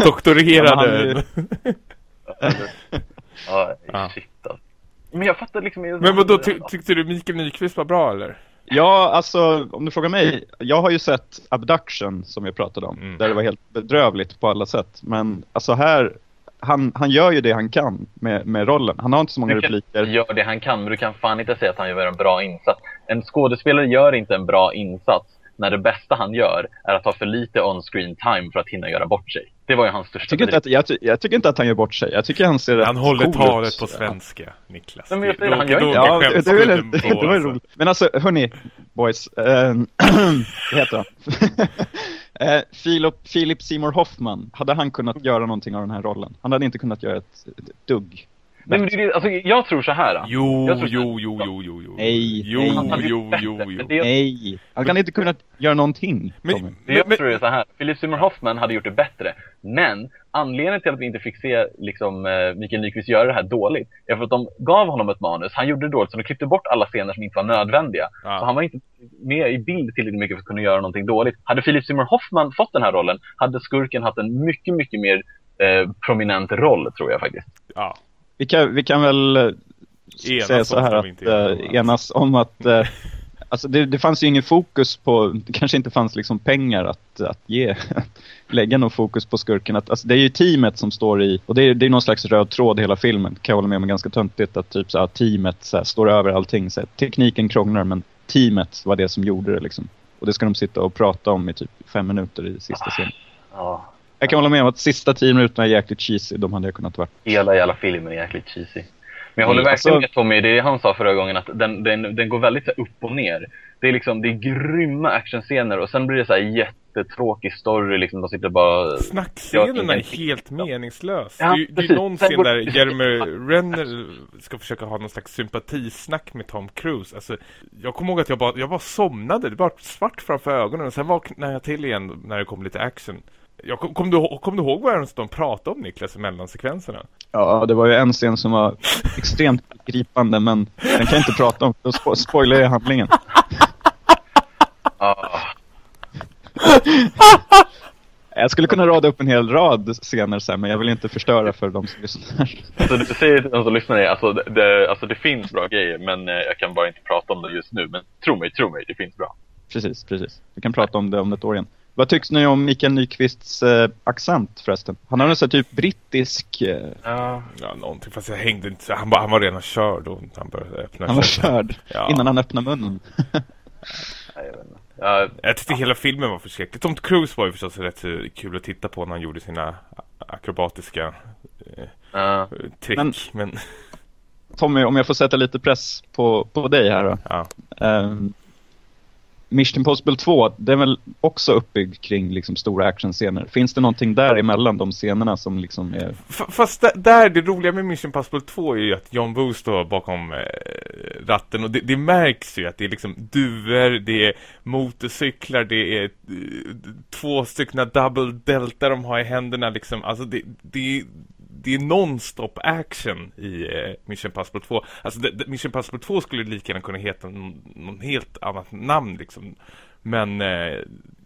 S1: Doktorerade.
S3: Ja, ja, shit alltså. Men jag fattar liksom...
S1: Men vad då ty tyckte du Mikael Nyqvist var bra eller?
S2: Ja, alltså om du frågar mig. Jag har ju sett Abduction som jag pratade om. Mm. Där det var helt bedrövligt på alla sätt. Men alltså här han, han gör ju det han kan med, med rollen. Han har inte så många repliker.
S3: Han gör det han kan, men du kan fan inte säga att han gör en bra insats. En skådespelare gör inte en bra insats när det bästa han gör är att ha för lite on-screen time för att hinna göra bort sig. Det var ju hans största
S2: jag tycker, inte att, jag, jag, tycker inte att han gör bort sig. Jag tycker han ser
S1: Han håller cool talet ut. på svenska, Niklas.
S3: Men jag säger, han gör
S2: inte ja, det. Är väl, det, det var roligt. Men alltså, hörni, boys. Äh, vad heter han? Eh, Philip, Philip Seymour Hoffman, hade han kunnat göra någonting av den här rollen? Han hade inte kunnat göra ett, ett dugg.
S3: Nej, men det, är- alltså, jag tror så här.
S1: Jo,
S3: Jag tror-
S1: jo, jo, jo, jo, jo.
S2: Nej,
S1: Jo,
S2: nej.
S1: Jo, jo,
S3: men
S1: jo.
S3: det-
S2: Nej, han kan inte kunna göra någonting.
S1: Men-.
S3: Det jag
S1: Men-
S3: tror är så här. Philip Seymour Hoffman hade gjort det bättre. Men anledningen till att vi inte fick se liksom, eh, Mikael Nyqvist göra det här dåligt är för att de gav honom ett manus. Han gjorde det dåligt så de klippte bort alla scener som inte var nödvändiga.
S1: Ja.
S3: Så han var inte med i bild tillräckligt mycket för att kunna göra någonting dåligt. Hade Philip Seymour Hoffman fått den här rollen hade skurken haft en mycket, mycket mer eh, prominent roll tror jag faktiskt.
S1: Ja.
S2: Vi kan, vi kan väl eh,
S1: Enas
S2: säga så
S1: om
S2: här
S1: att det.
S2: enas om att eh, alltså det, det fanns ju ingen fokus på, det kanske inte fanns liksom pengar att, att ge, att lägga någon fokus på skurken. Att, alltså det är ju teamet som står i, och det är, det är någon slags röd tråd i hela filmen, kan jag hålla med om, ganska töntigt att typ så här, teamet så här, står över allting. Så här, tekniken krånglar men teamet var det som gjorde det liksom. Och det ska de sitta och prata om i typ fem minuter i sista scenen.
S3: Ja.
S2: Jag kan hålla med om att sista tio minuterna är jäkligt cheesy, de hade jag kunnat vara.
S3: Hela jävla filmen är jäkligt cheesy. Men jag håller
S2: Mm,
S3: verkligen
S2: alltså-
S3: med Tommy, det han sa förra gången, att den, den, den går väldigt så här, upp och ner. Det är liksom, det är grymma actionscener och sen blir det så här jättetråkig story, liksom de sitter bara...
S1: Snackscenerna är helt meningslös.
S3: Ja,
S1: det är ju det är någon scen
S3: går-
S1: där Jeremy Renner ska försöka ha någon slags sympatisnack med Tom Cruise. Alltså, jag kommer ihåg att jag bara, jag bara somnade. Det var svart framför ögonen och sen vaknade jag till igen när det kom lite action. Jag kom, kom, du, ihåg- kom du ihåg vad de pratade om Niklas i mellansekvenserna?
S2: Ja, det var ju en scen som var extremt gripande men den kan jag inte prata om, då spo spoilar jag handlingen.
S3: Ah,
S2: Jag skulle kunna rada upp en hel rad scener sen men jag vill inte förstöra för de som lyssnar.
S3: alltså du säger till de som lyssnar, det, alltså, det- det, alltså det finns bra grejer, men eh, jag kan bara inte prata om det just nu. Men tro mig, tro mig, det finns bra.
S2: Precis, precis. Vi kan prata om det om ett år igen. Vad tycks ni om Mikael Nyqvists eh, accent förresten? Han har här typ brittisk... Eh,
S3: Ja.
S1: Ja, någonting. Fast jag hängde inte. Han, bara, han var redan körd och han började öppna
S2: han var körd
S1: Ja.
S2: innan han öppnade munnen.
S3: Nej, jag vet inte. Ja,
S1: Jag tyckte hela filmen var förskräcklig. Tom Cruise var ju förstås rätt kul att titta på när han gjorde sina akrobatiska eh,
S3: ja.
S1: trick.
S2: Men-
S1: Men,
S2: Tommy, om jag får sätta lite press på, på dig här då.
S1: ja.
S2: Ehm, Mission Impossible 2, det är väl också uppbyggd kring liksom stora actionscener. Finns det någonting däremellan de scenerna som liksom är...
S1: F- Fast där, det roliga med Mission Impossible 2 är ju att John Woo står bakom eh, ratten och det, det märks ju att det är liksom duvor, det är motorcyklar, det är eh, två stycken double delta de har i händerna liksom, alltså det, det, det är non-stop action i eh, Mission Impossible 2. Alltså det, Mission Impossible 2 skulle lika gärna kunna heta någon, någon helt annat namn liksom. Men eh,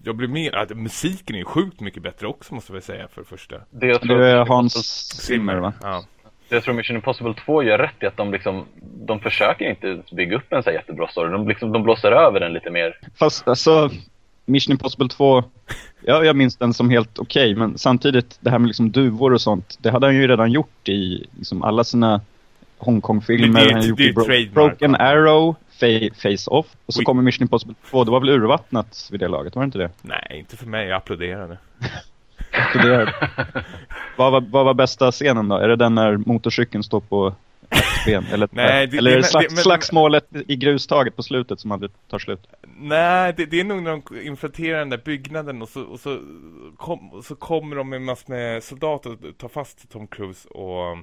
S1: jag blir mer, att musiken är ju sjukt mycket bättre också måste jag säga för det första.
S3: Det jag tror,
S2: Det är Hans Zimmer va?
S1: Ja.
S3: det jag tror Mission Impossible 2 gör rätt i att de liksom, de försöker inte bygga upp en så jättebra story. De, liksom, de blåser över den lite mer.
S2: Fast alltså, Mission Impossible 2, ja, jag minns den som helt okej, men samtidigt det här med liksom duvor och sånt, det hade han ju redan gjort i liksom alla sina Hongkong-filmer.
S1: Det är-
S2: Han gjort
S1: det
S2: Bro- Broken? Arrow, Fa- Face Off, och så
S1: Oj.
S2: kommer Mission Impossible 2, det var väl urvattnat vid det laget, var det inte det?
S1: Nej, inte för mig. Jag applåderade.
S2: Det vad, var, vad var bästa scenen då? Är det den när motorcykeln står på ben? Eller,
S1: Nej, det-
S2: eller det, slags,
S1: men-
S2: slagsmålet i grustaget på slutet som aldrig tar slut?
S1: Nej, det, det är nog när de infiltrerar den där byggnaden och så, och så, kom, och så kommer de med massor med soldater och tar fast Tom Cruise och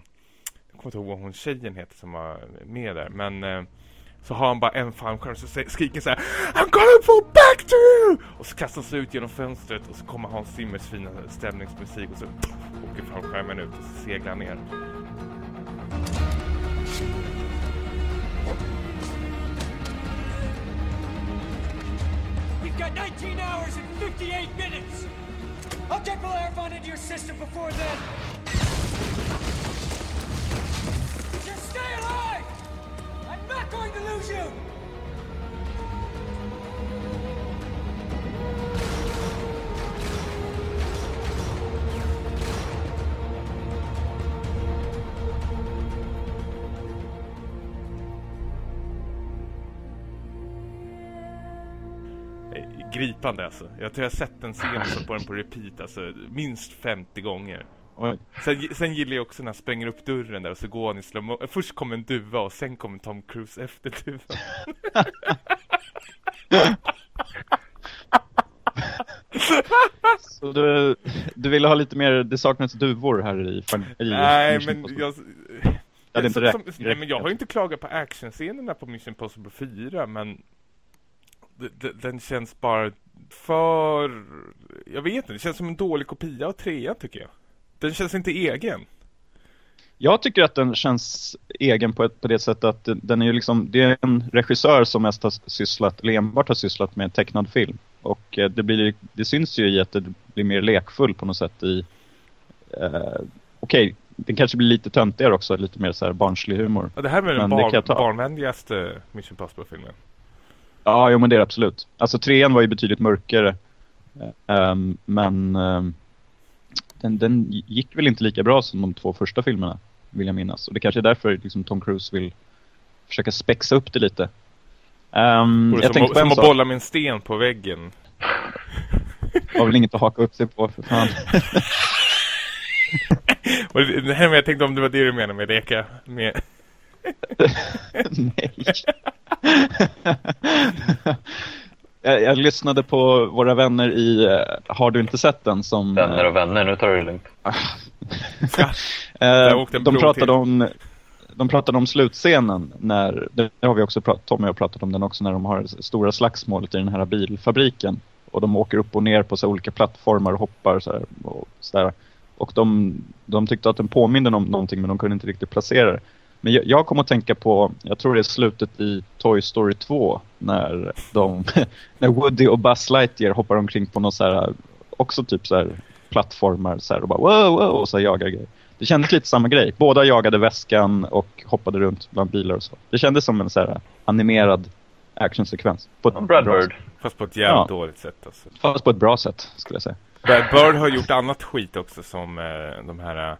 S1: jag kommer inte ihåg vad hon tjejen heter som var med där, men eh, så har han bara en fallskärm så sä- skriker så här I'm gonna fall back to you! Och så kastas han ut genom fönstret och så kommer Hans Zimmers fina stämningsmusik och så åker fallskärmen ut och så seglar han ner.
S4: You've got 19 hours and 58 minutes! I'll get Bellerophon into your system before then! Just stay alive! I'm not going to lose you!
S1: Gripande alltså. Jag tror jag har sett den scenen på den på repeat alltså minst 50 gånger. Sen, sen gillar jag också när han spränger upp dörren där och så går han i slow Först kommer en duva och sen kommer Tom Cruise efter duvan.
S2: Så du, du ville ha lite mer, det saknas duvor här i, i
S1: Nej, men jag,
S2: inte
S1: Som- nej, men jag har ju inte klagat på actionscenerna på Mission Impossible 4, men den känns bara för... Jag vet inte, det känns som en dålig kopia av trean tycker jag. Den känns inte egen.
S2: Jag tycker att den känns egen på, ett, på det sättet att den är ju liksom, det är en regissör som mest har sysslat, eller enbart har sysslat med tecknad film. Och eh, det, blir, det syns ju i att det blir mer lekfull på något sätt i... Eh, Okej, den kanske blir lite töntigare också, lite mer så här barnslig humor.
S1: Ja, det här är den
S2: ta.
S1: barnvänligaste Mission Impossible-filmen.
S2: Ja, jo men det är det absolut. Alltså trean var ju betydligt mörkare. Ehm, men ehm, den, den gick väl inte lika bra som de två första filmerna, vill jag minnas. Och det kanske är därför liksom, Tom Cruise vill försöka spexa upp det lite. Um,
S1: Vore
S2: jag
S1: som,
S2: tänkte på
S1: som att bolla en sten på väggen.
S2: har väl inget att haka upp sig på för fan.
S1: Det det här med, jag tänkte om det var det du menade med leka med...
S2: Nej. jag, jag lyssnade på våra vänner i eh, Har du inte sett den? Som, eh,
S3: Vänner och vänner, nu tar du det lugnt.
S2: Eh, de pratade om de pratade om slutscenen när, det har vi också pratat, Tommy har pratat om den också, när de har stora slagsmålet i den här bilfabriken. Och de åker upp och ner på så här olika plattformar och hoppar så här, och så där. Och de, de tyckte att den påminner om någonting men de kunde inte riktigt placera det. Men jag, jag kom att tänka på, jag tror det är slutet i Toy Story 2 när de, när Woody och Buzz Lightyear hoppar omkring på någon så här, också typ så här plattformar så här, och bara wow, wow och så jagar grejer. Det kändes lite samma grej. Båda jagade väskan och hoppade runt bland bilar och så. Det kändes som en så här animerad actionsekvens. På ett
S3: Brad
S2: bra
S3: Bird.
S2: sätt.
S1: Fast på ett jävligt
S2: Ja.
S1: dåligt sätt alltså.
S2: Fast på ett bra sätt skulle jag säga.
S1: Brad Bird har gjort annat skit också som eh, de här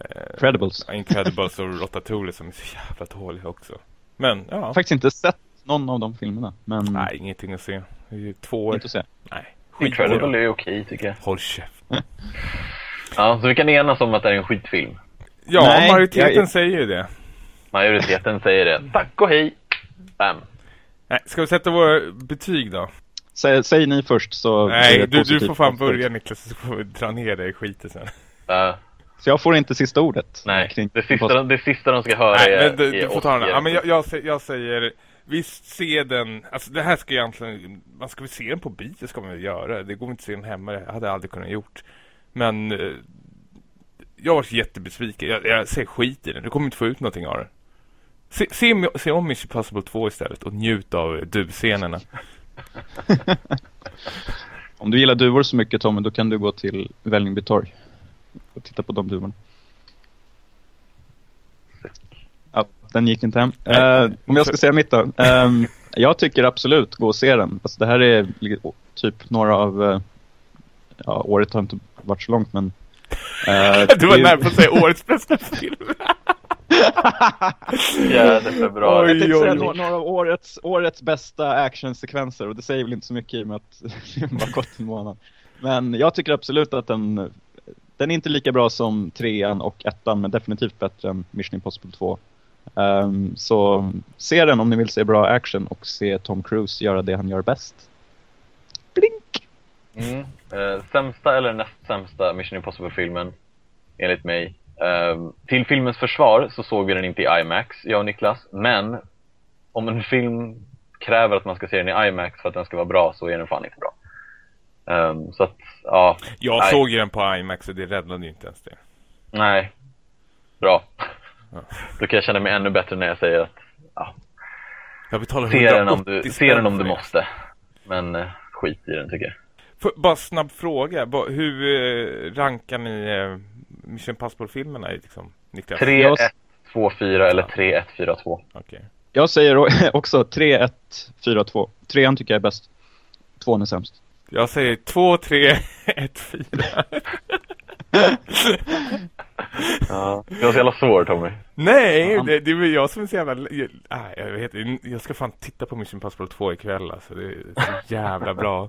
S1: eh,
S2: Credibles.
S1: Incredibles och Ratatouille som är så jävla dåliga också. Men ja,
S2: Jag har faktiskt inte sett någon av de filmerna. Men
S1: nej ingenting att se. Det är ju två år.
S2: inte att se.
S1: Nej,
S3: Incredible är okej tycker jag.
S1: Håll käft.
S3: Ja, så vi kan enas om att det är en skitfilm.
S1: Ja,
S2: Nej,
S1: majoriteten
S2: jag-
S1: säger ju det.
S3: Majoriteten säger det. Tack och hej! Bam.
S1: Nej, ska vi sätta våra betyg då?
S2: Säg, säg ni först så... blir
S1: Nej, du, du får fan börja Niklas, så får vi dra ner dig i skiten sen.
S3: Uh,
S2: Så jag får inte sista ordet?
S3: nej,
S2: kring-
S3: det sista, de- det sista de ska höra
S1: Nej,
S3: är,
S1: men du,
S3: är
S1: du får ta den. Ja, men jag, jag, jag säger, visst se den, alltså det här ska ju egentligen, man ska väl se den på bio ska man väl göra. Det går inte att se den hemma, det hade jag aldrig kunnat gjort. Men eh, jag var jättebesviken, jag, jag ser skit i den, du kommer inte få ut någonting av den. Se, se, se om Mission Impossible 2 istället och njut av du-scenerna.
S2: Om du gillar duvor så mycket Tommy, då kan du gå till Vällingby torg och titta på de duvorna. Ja, den gick inte hem. Eh, om jag ska säga mitt då. Ehm, jag tycker absolut gå och se den. Alltså, det här är typ några av... eh, ja, året har inte varit så långt men... eh,
S1: Du var nära på att säga årets bästa film.
S3: Fjärde februari.
S2: Jag tänkte
S1: Oj,
S2: säga
S1: oj,
S2: några, av årets, årets bästa actionsekvenser och det säger väl inte så mycket i och med att det bara gått en månad. Men jag tycker absolut att den, den är inte lika bra som trean och ettan men definitivt bättre än Mission Impossible 2. Um, ehm, så se den om ni vill se bra action och se Tom Cruise göra det han gör bäst. Blink!
S3: Mm. Uh, sämsta eller näst sämsta Mission Impossible-filmen, enligt mig. Eh, till filmens försvar så såg vi den inte i IMAX, jag och Niklas. Men om en film kräver att man ska se den i IMAX för att den ska vara bra så är den fan inte bra. Eh, så att, ja.
S1: Jag
S3: nej,
S1: såg ju den på IMAX och det räddade ju inte ens det.
S3: Nej. Bra.
S1: Ja.
S3: Då kan jag känna mig ännu bättre när jag säger att ja,
S1: Jag betalar
S3: se den om
S1: 180
S3: du, se den om du måste. Men eh, skit i den tycker jag.
S1: För, bara snabb fråga. Hur eh, rankar ni eh, Mission Impossible-filmerna? i, Liksom, Niklas?
S3: 3,
S2: Jag-
S3: 1, 2, 4 eller 3, 1, 4, 2.
S1: Okej.
S2: Jag säger också 3-1, 4-2. Trean tycker jag är bäst. Tvåan är sämst.
S1: Jag säger 2, 3, 1, 4.
S3: Ja. Det var så jävla svårt Tommy.
S1: Nej,
S2: Ja.
S1: det, det är jag som är så jävla... Jag, nej, jag, vet, jag ska fan titta på Mission Impossible 2 ikväll alltså. Det är så jävla bra.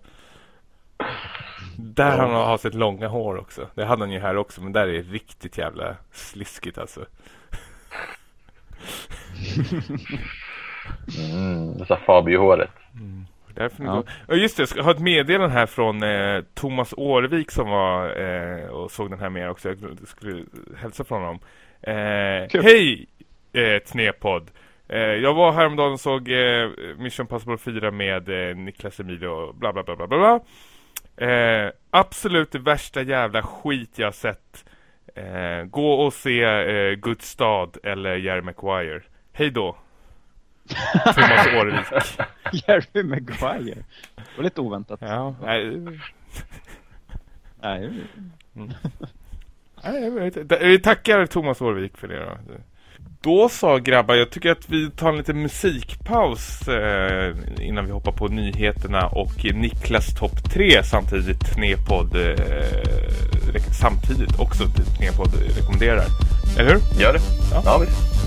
S1: Där han har sitt långa hår också. Det hade han ju här också, men där är det riktigt jävla sliskigt alltså.
S3: Mm, det sa Fabio-håret.
S1: Därför
S2: Ja.
S1: ja just det, jag ska ha ett meddelande här från eh, Thomas Årvik som var eh, och såg den här med också. Jag skulle hälsa från honom. Eh. Hej! eh, Tnepodd. Eh, jag var häromdagen och såg eh, Mission Impossible 4 med eh, Niklas Emilio och bla bla bla bla bla. Eh, absolut det värsta jävla skit jag sett. Eh, gå och se eh, Good Stad eller Jerry Maguire. Hej då. Thomas Årvik.
S2: Jerry Maguire. Det var lite oväntat.
S1: Ja, nej,
S2: Nej,
S1: nej, jag vet inte. Vi tackar Thomas Årvik för det då. Då så grabbar, jag tycker att vi tar en liten musikpaus eh, innan vi hoppar på nyheterna och Niklas topp 3 samtidigt Tnepodd eh, samtidigt också Tnepodd rekommenderar. Eller hur?
S3: Gör det.
S1: Ja.
S3: Ja, visst.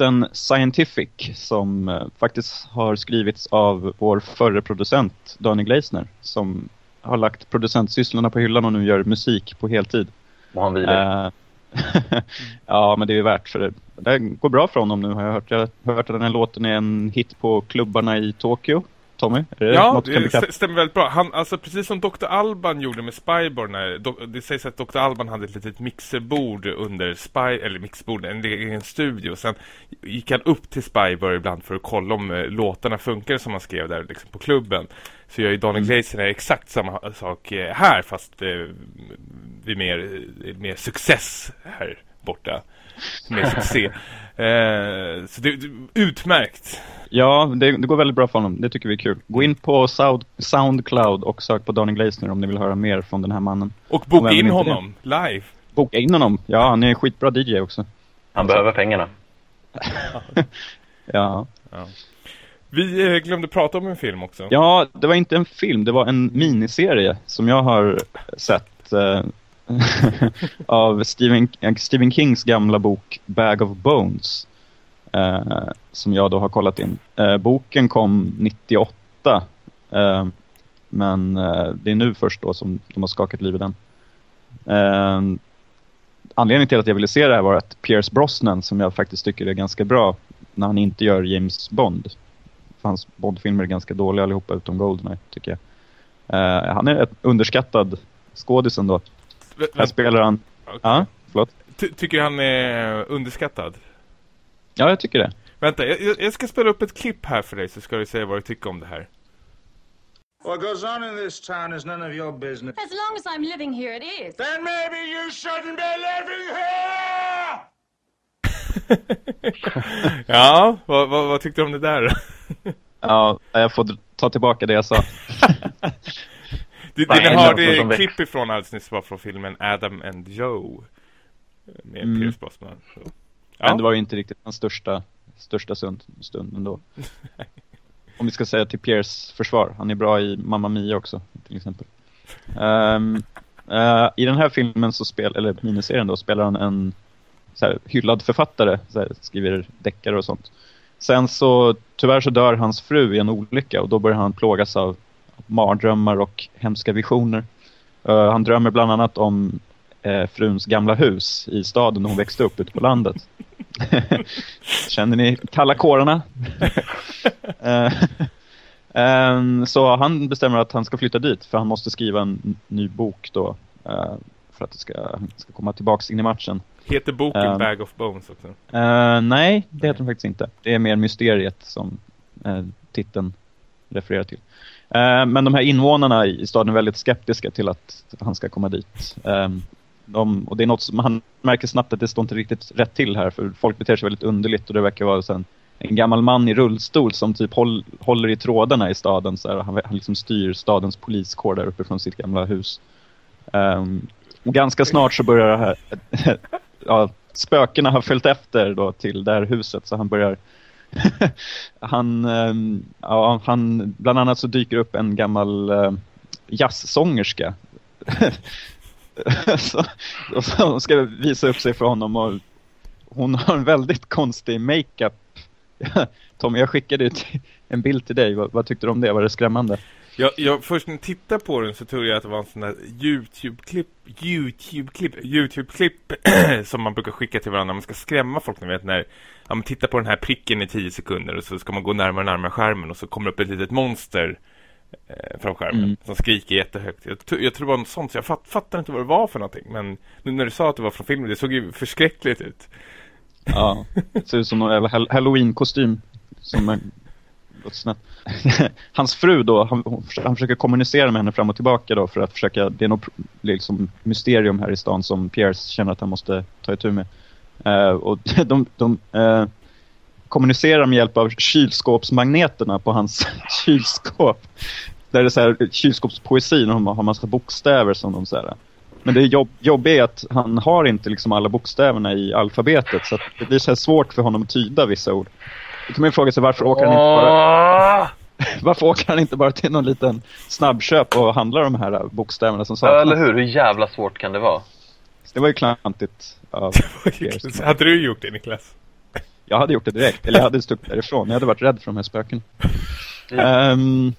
S2: Hitten Scientific som eh, faktiskt har skrivits av vår förre producent Daniel Gleisner som har lagt producentsysslorna på hyllan och nu gör musik på heltid.
S3: Och han vilar.
S2: Eh, ja, men det är värt för det. Det går bra för honom nu har jag hört. Jag har hört att den här låten är en hit på klubbarna i Tokyo. Tommy,
S1: Ja, det st- stämmer väldigt bra. Han, alltså precis som Dr. Alban gjorde med Spyborn. När, do, det sägs att Dr. Alban hade ett litet mixerbord under Spy, eller mixerbord, en egen studio. Sen gick han upp till Spybar ibland för att kolla om eh, låtarna funkar som han skrev där liksom, på klubben. Så gör ju Daniel Glazer exakt samma sak eh, här fast eh, vid mer, eh, mer success här borta. Mer succé. Eh, så det, det, utmärkt.
S2: Ja, det, det går väldigt bra för honom. Det tycker vi är kul. Gå in på Sound, Soundcloud och sök på Daniel Gleisner om ni vill höra mer från den här mannen.
S1: Och boka in honom live.
S2: Boka in honom. Ja, han är en skitbra DJ också.
S3: Han behöver pengarna.
S2: Ja.
S1: Vi eh, glömde prata om en film också.
S2: ja, det var inte en film. Det var en miniserie som jag har sett eh, av Stephen, eh, Stephen Kings gamla bok Bag of Bones. Eh, som jag då har kollat in. Eh, boken kom 98. Eh, men eh, det är nu först då som de har skakat liv i den. Eh, anledningen till att jag ville se det här var att Pierce Brosnan, som jag faktiskt tycker är ganska bra när han inte gör James Bond. För hans Bond-filmer är ganska dåliga allihopa utom Goldeneye, tycker jag. Eh, han är ett underskattad skådis ändå. Här spelar han...
S1: Okej.
S2: Ja, förlåt.
S1: Ty- tycker han är underskattad?
S2: Ja, jag tycker det.
S1: Vänta, jag, jag- jag ska spela upp ett klipp här för dig så ska du säga vad du tycker om det här.
S5: What goes on in this town is none of your business.
S6: As long as I'm living here, it is.
S5: Then maybe you shouldn't be living here!
S1: Ja, vad, vad, vad tyckte du om det där?
S2: Ja, jag får ta tillbaka det jag sa.
S1: Det, det ni hörde klipp ifrån alldeles nyss var från filmen Adam and Joe. Med
S2: Mm.
S1: Pierce Brosnan. Så.
S2: Men det var ju inte riktigt hans största, största stund, stund ändå. Om vi ska säga till Piers försvar. Han är bra i Mamma Mia också, till exempel. Ehm, eh, I den här filmen, så spel, eller miniserien då, spelar han en så här, hyllad författare. Så här, skriver deckare och sånt. Sen så, tyvärr så dör hans fru i en olycka och då börjar han plågas av mardrömmar och hemska visioner. Eh, han drömmer bland annat om eh, fruns gamla hus i staden hon växte upp ute på landet. Känner ni kalla kårarna? Ehm, så han bestämmer att han ska flytta dit för han måste skriva en ny bok då. eh, för att det ska, ska komma tillbaks in i matchen.
S1: Heter boken
S2: Ehm.
S1: Bag of Bones också?
S2: Nej, det heter den faktiskt inte. Det är mer mysteriet som uh, titeln refererar till. Eh, men de här invånarna i staden är väldigt skeptiska till att han ska komma dit. Ehm, de, och det är något som han märker snabbt att det står inte riktigt rätt till här för folk beter sig väldigt underligt och det verkar vara sen en gammal man i rullstol som typ håll, håller i trådarna i staden. Så här, han, han liksom styr stadens poliskår där uppe från sitt gamla hus. Um, och ganska snart så börjar det här, ja, spökena har följt efter då till det här huset så han börjar han, ehm, ja, han, bland annat så dyker upp en gammal ehm, jazzsångerska. så, och så ska visa upp sig för honom och hon har en väldigt konstig makeup. Tommy, jag skickade ut en bild till dig. Vad, vad tyckte du om det? Var det skrämmande?
S1: Jag, jag, först när jag tittade på den så trodde jag att det var en sån där YouTube-klipp, YouTube-klipp, YouTube-klipp som man brukar skicka till varandra man ska skrämma folk. Ni vet när, ja men titta på den här pricken i 10 sekunder och så ska man gå närmare och närmare skärmen och så kommer det upp ett litet monster eh, fram skärmen
S2: Mm.
S1: som skriker jättehögt. Jag, jag tror det var något sånt så jag fatt, fattar inte vad det var för någonting. Men nu när du sa att det var från filmen, det såg ju förskräckligt ut.
S2: Ja, det ser ut som någon halloween-kostym som är gått snett. Hans fru då, han, han försöker kommunicera med henne fram och tillbaka då för att försöka, det är något liksom mysterium här i stan som Pierce känner att han måste ta itu med. Eh, och de, de eh, kommunicerar med hjälp av kylskåpsmagneterna på hans kylskåp. Där det är så här kylskåpspoesi, de har massa bokstäver som de säger. Men det jobb, jobbiga är att han har inte liksom alla bokstäverna i alfabetet så det blir så svårt för honom att tyda vissa ord. Då kan man fråga sig varför åker han inte bara, varför åker han inte bara till någon liten snabbköp och handlar de här bokstäverna som
S3: Ja, eller
S2: saknas?
S3: hur? Hur jävla svårt kan det vara?
S2: Det var ju klantigt av.
S1: Hade du gjort det Niklas?
S2: Jag hade gjort det direkt, eller jag hade stuckit därifrån. Jag hade varit rädd för de här spöken. Ehm,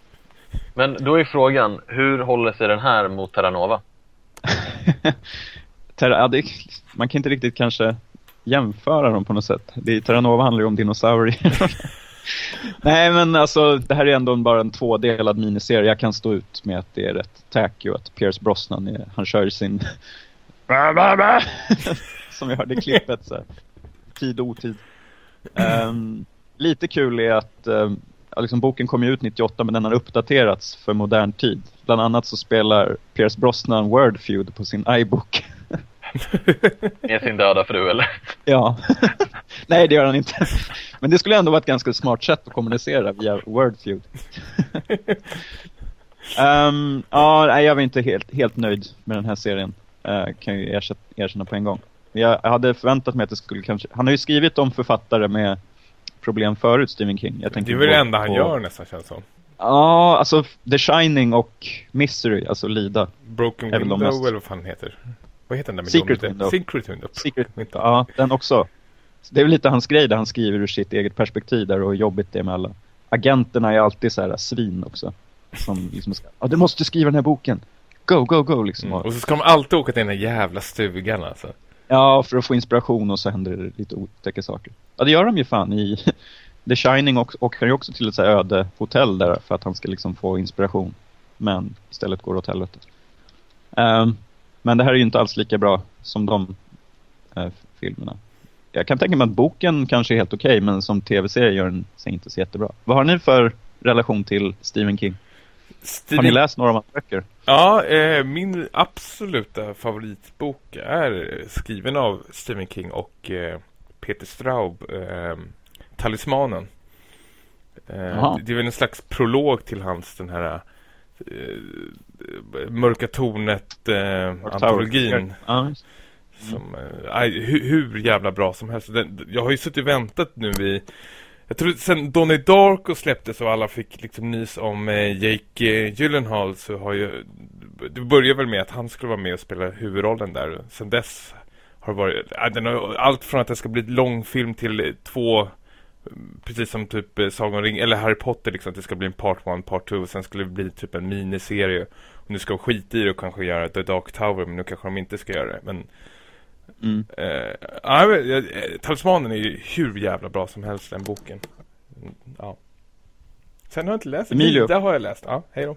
S3: Men då är frågan, hur håller sig den här mot Terranova?
S2: Terra, ja, det, man kan inte riktigt kanske jämföra dem på något sätt. Det, Terranova handlar ju om dinosaurier. Nej men alltså det här är ändå bara en tvådelad miniserie. Jag kan stå ut med att det är rätt tacky och att Pierce Brosnan är, han kör sin som vi hörde i klippet så här. Tid och otid. Ehm, lite kul är att um, ja, liksom, boken kom ut 98 men den har uppdaterats för modern tid. Bland annat så spelar Pierce Brosnan Wordfeud på sin iBook.
S3: Med sin döda fru eller?
S2: Ja. Nej, det gör han inte. Men det skulle ändå vara ett ganska smart sätt att kommunicera via Wordfeud. um, ja, nej, jag var inte helt, helt nöjd med den här serien. Uh, kan jag erkänna på en gång. Jag, hade förväntat mig att det skulle kanske... Han har ju skrivit om författare med problem förut, Stephen King. Jag
S1: Det är väl det enda han
S2: på-
S1: gör nästan känns som.
S2: Ja, alltså The Shining och Misery, alltså Lida.
S1: Broken Window
S2: mest-
S1: eller vad fan heter. Vad heter den där med
S2: Secret? Window.
S1: Secret Window.
S2: Secret,
S1: Inte.
S2: ja, den också. Så det är väl lite hans grej där han skriver ur sitt eget perspektiv där och jobbigt det med alla. Agenterna är alltid så här svin också. Som liksom ska, ja du måste skriva den här boken. Go, go, go liksom.
S1: Mm. Och så ska de alltid åka till den här jävla stugan alltså.
S2: Ja, för att få inspiration och så händer det lite otäcka saker. Ja, det gör de ju fan i The Shining och åker ju också till ett så här öde hotell där för att han ska liksom få inspiration. Men istället går det åt helvete. Ehm, men det här är ju inte alls lika bra som de uh, filmerna. Jag kan tänka mig att boken kanske är helt okej, men som tv-serie gör den sig inte så jättebra. Vad har ni för relation till Stephen King? Har ni läst några av hans böcker?
S1: Ja, eh, min absoluta favoritbok är skriven av Stephen King och eh, Peter Straub, eh, Talismanen. Eh, det är väl en slags prolog till hans den här eh, Mörka Tornet eh. Som, hur, hur jävla bra som helst. Den, jag har ju suttit och väntat nu i jag tror sen Donnie Darko släpptes och alla fick liksom nys om eh, Jake eh, Gyllenhaal så har ju det började väl med att han skulle vara med och spela huvudrollen där. Sen dess har det varit allt från att det ska bli ett långfilm till två mm, precis som typ eh, Sagan om ring eller Harry Potter liksom att det ska bli en part 1, part 2 och sen skulle det bli typ en miniserie. Och nu ska de skita i det och kanske göra The Dark Tower men nu kanske de inte ska göra det. Men
S2: Mm.
S1: Eh, jag- eh, Talismanen är ju hur jävla bra som helst den boken. Mm, Ja. Sen har jag inte läst
S2: Emilio.
S1: Vida har jag läst. Ja, hej då.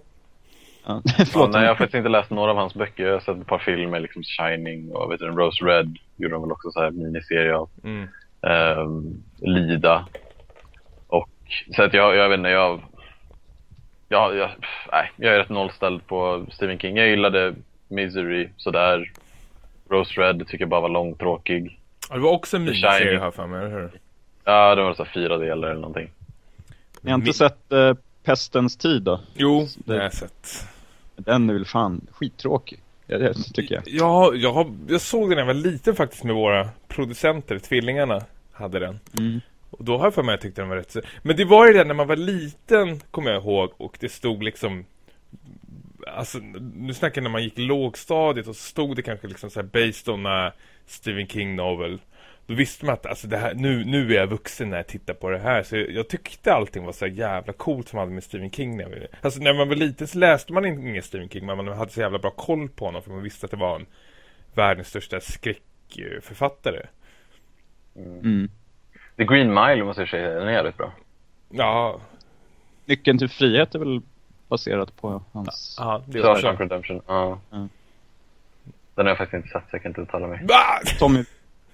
S2: Ja.
S3: Ja, nej, jag har faktiskt inte läst några av hans böcker. Jag har sett ett par filmer, liksom Shining och vet du, Rose Red gjorde de väl också så här miniserie av.
S1: Mm.
S3: Ehm, Lida. Och så att jag, jag vet inte, jag... Jag, jag, pff, nej, jag är rätt nollställd på Stephen King. Jag gillade Misery sådär. Rose Red tycker jag bara var långtråkig.
S1: Ja, Det var också en miniserie här för mig, eller hur?
S3: Ja, det var så fyra delar eller någonting.
S2: Ni har inte
S1: Min-
S2: sett eh, Pestens tid då?
S1: Jo, det har jag sett.
S2: Den är väl fan skittråkig. Ja, det tycker jag.
S1: Ja, jag, har, jag såg den när jag var liten faktiskt med våra producenter, tvillingarna hade den.
S2: Mm.
S1: Och då har jag för mig att jag tyckte den var rätt så... Men det var ju det när man var liten, kommer jag ihåg, och det stod liksom... Alltså, nu snackar jag när man gick i lågstadiet och så stod det kanske liksom så här based on a Stephen King novel. Då visste man att alltså det här, nu, nu är jag vuxen när jag tittar på det här. Så jag, jag tyckte allting var så här jävla coolt som hade med Stephen King. När jag, alltså när man var liten så läste man ingen Stephen King, men man hade så jävla bra koll på honom för man visste att det var en världens största skräckförfattare.
S2: Mm.
S3: The Green Mile måste jag säga, den är jävligt bra.
S1: Ja,
S2: Nyckeln till frihet är väl baserat på hans...
S1: ja det är
S3: Shawshank. Redemption. Ja.
S2: Mm.
S3: Den har jag faktiskt inte sett, så jag kan inte uttala mig.
S2: Tommy,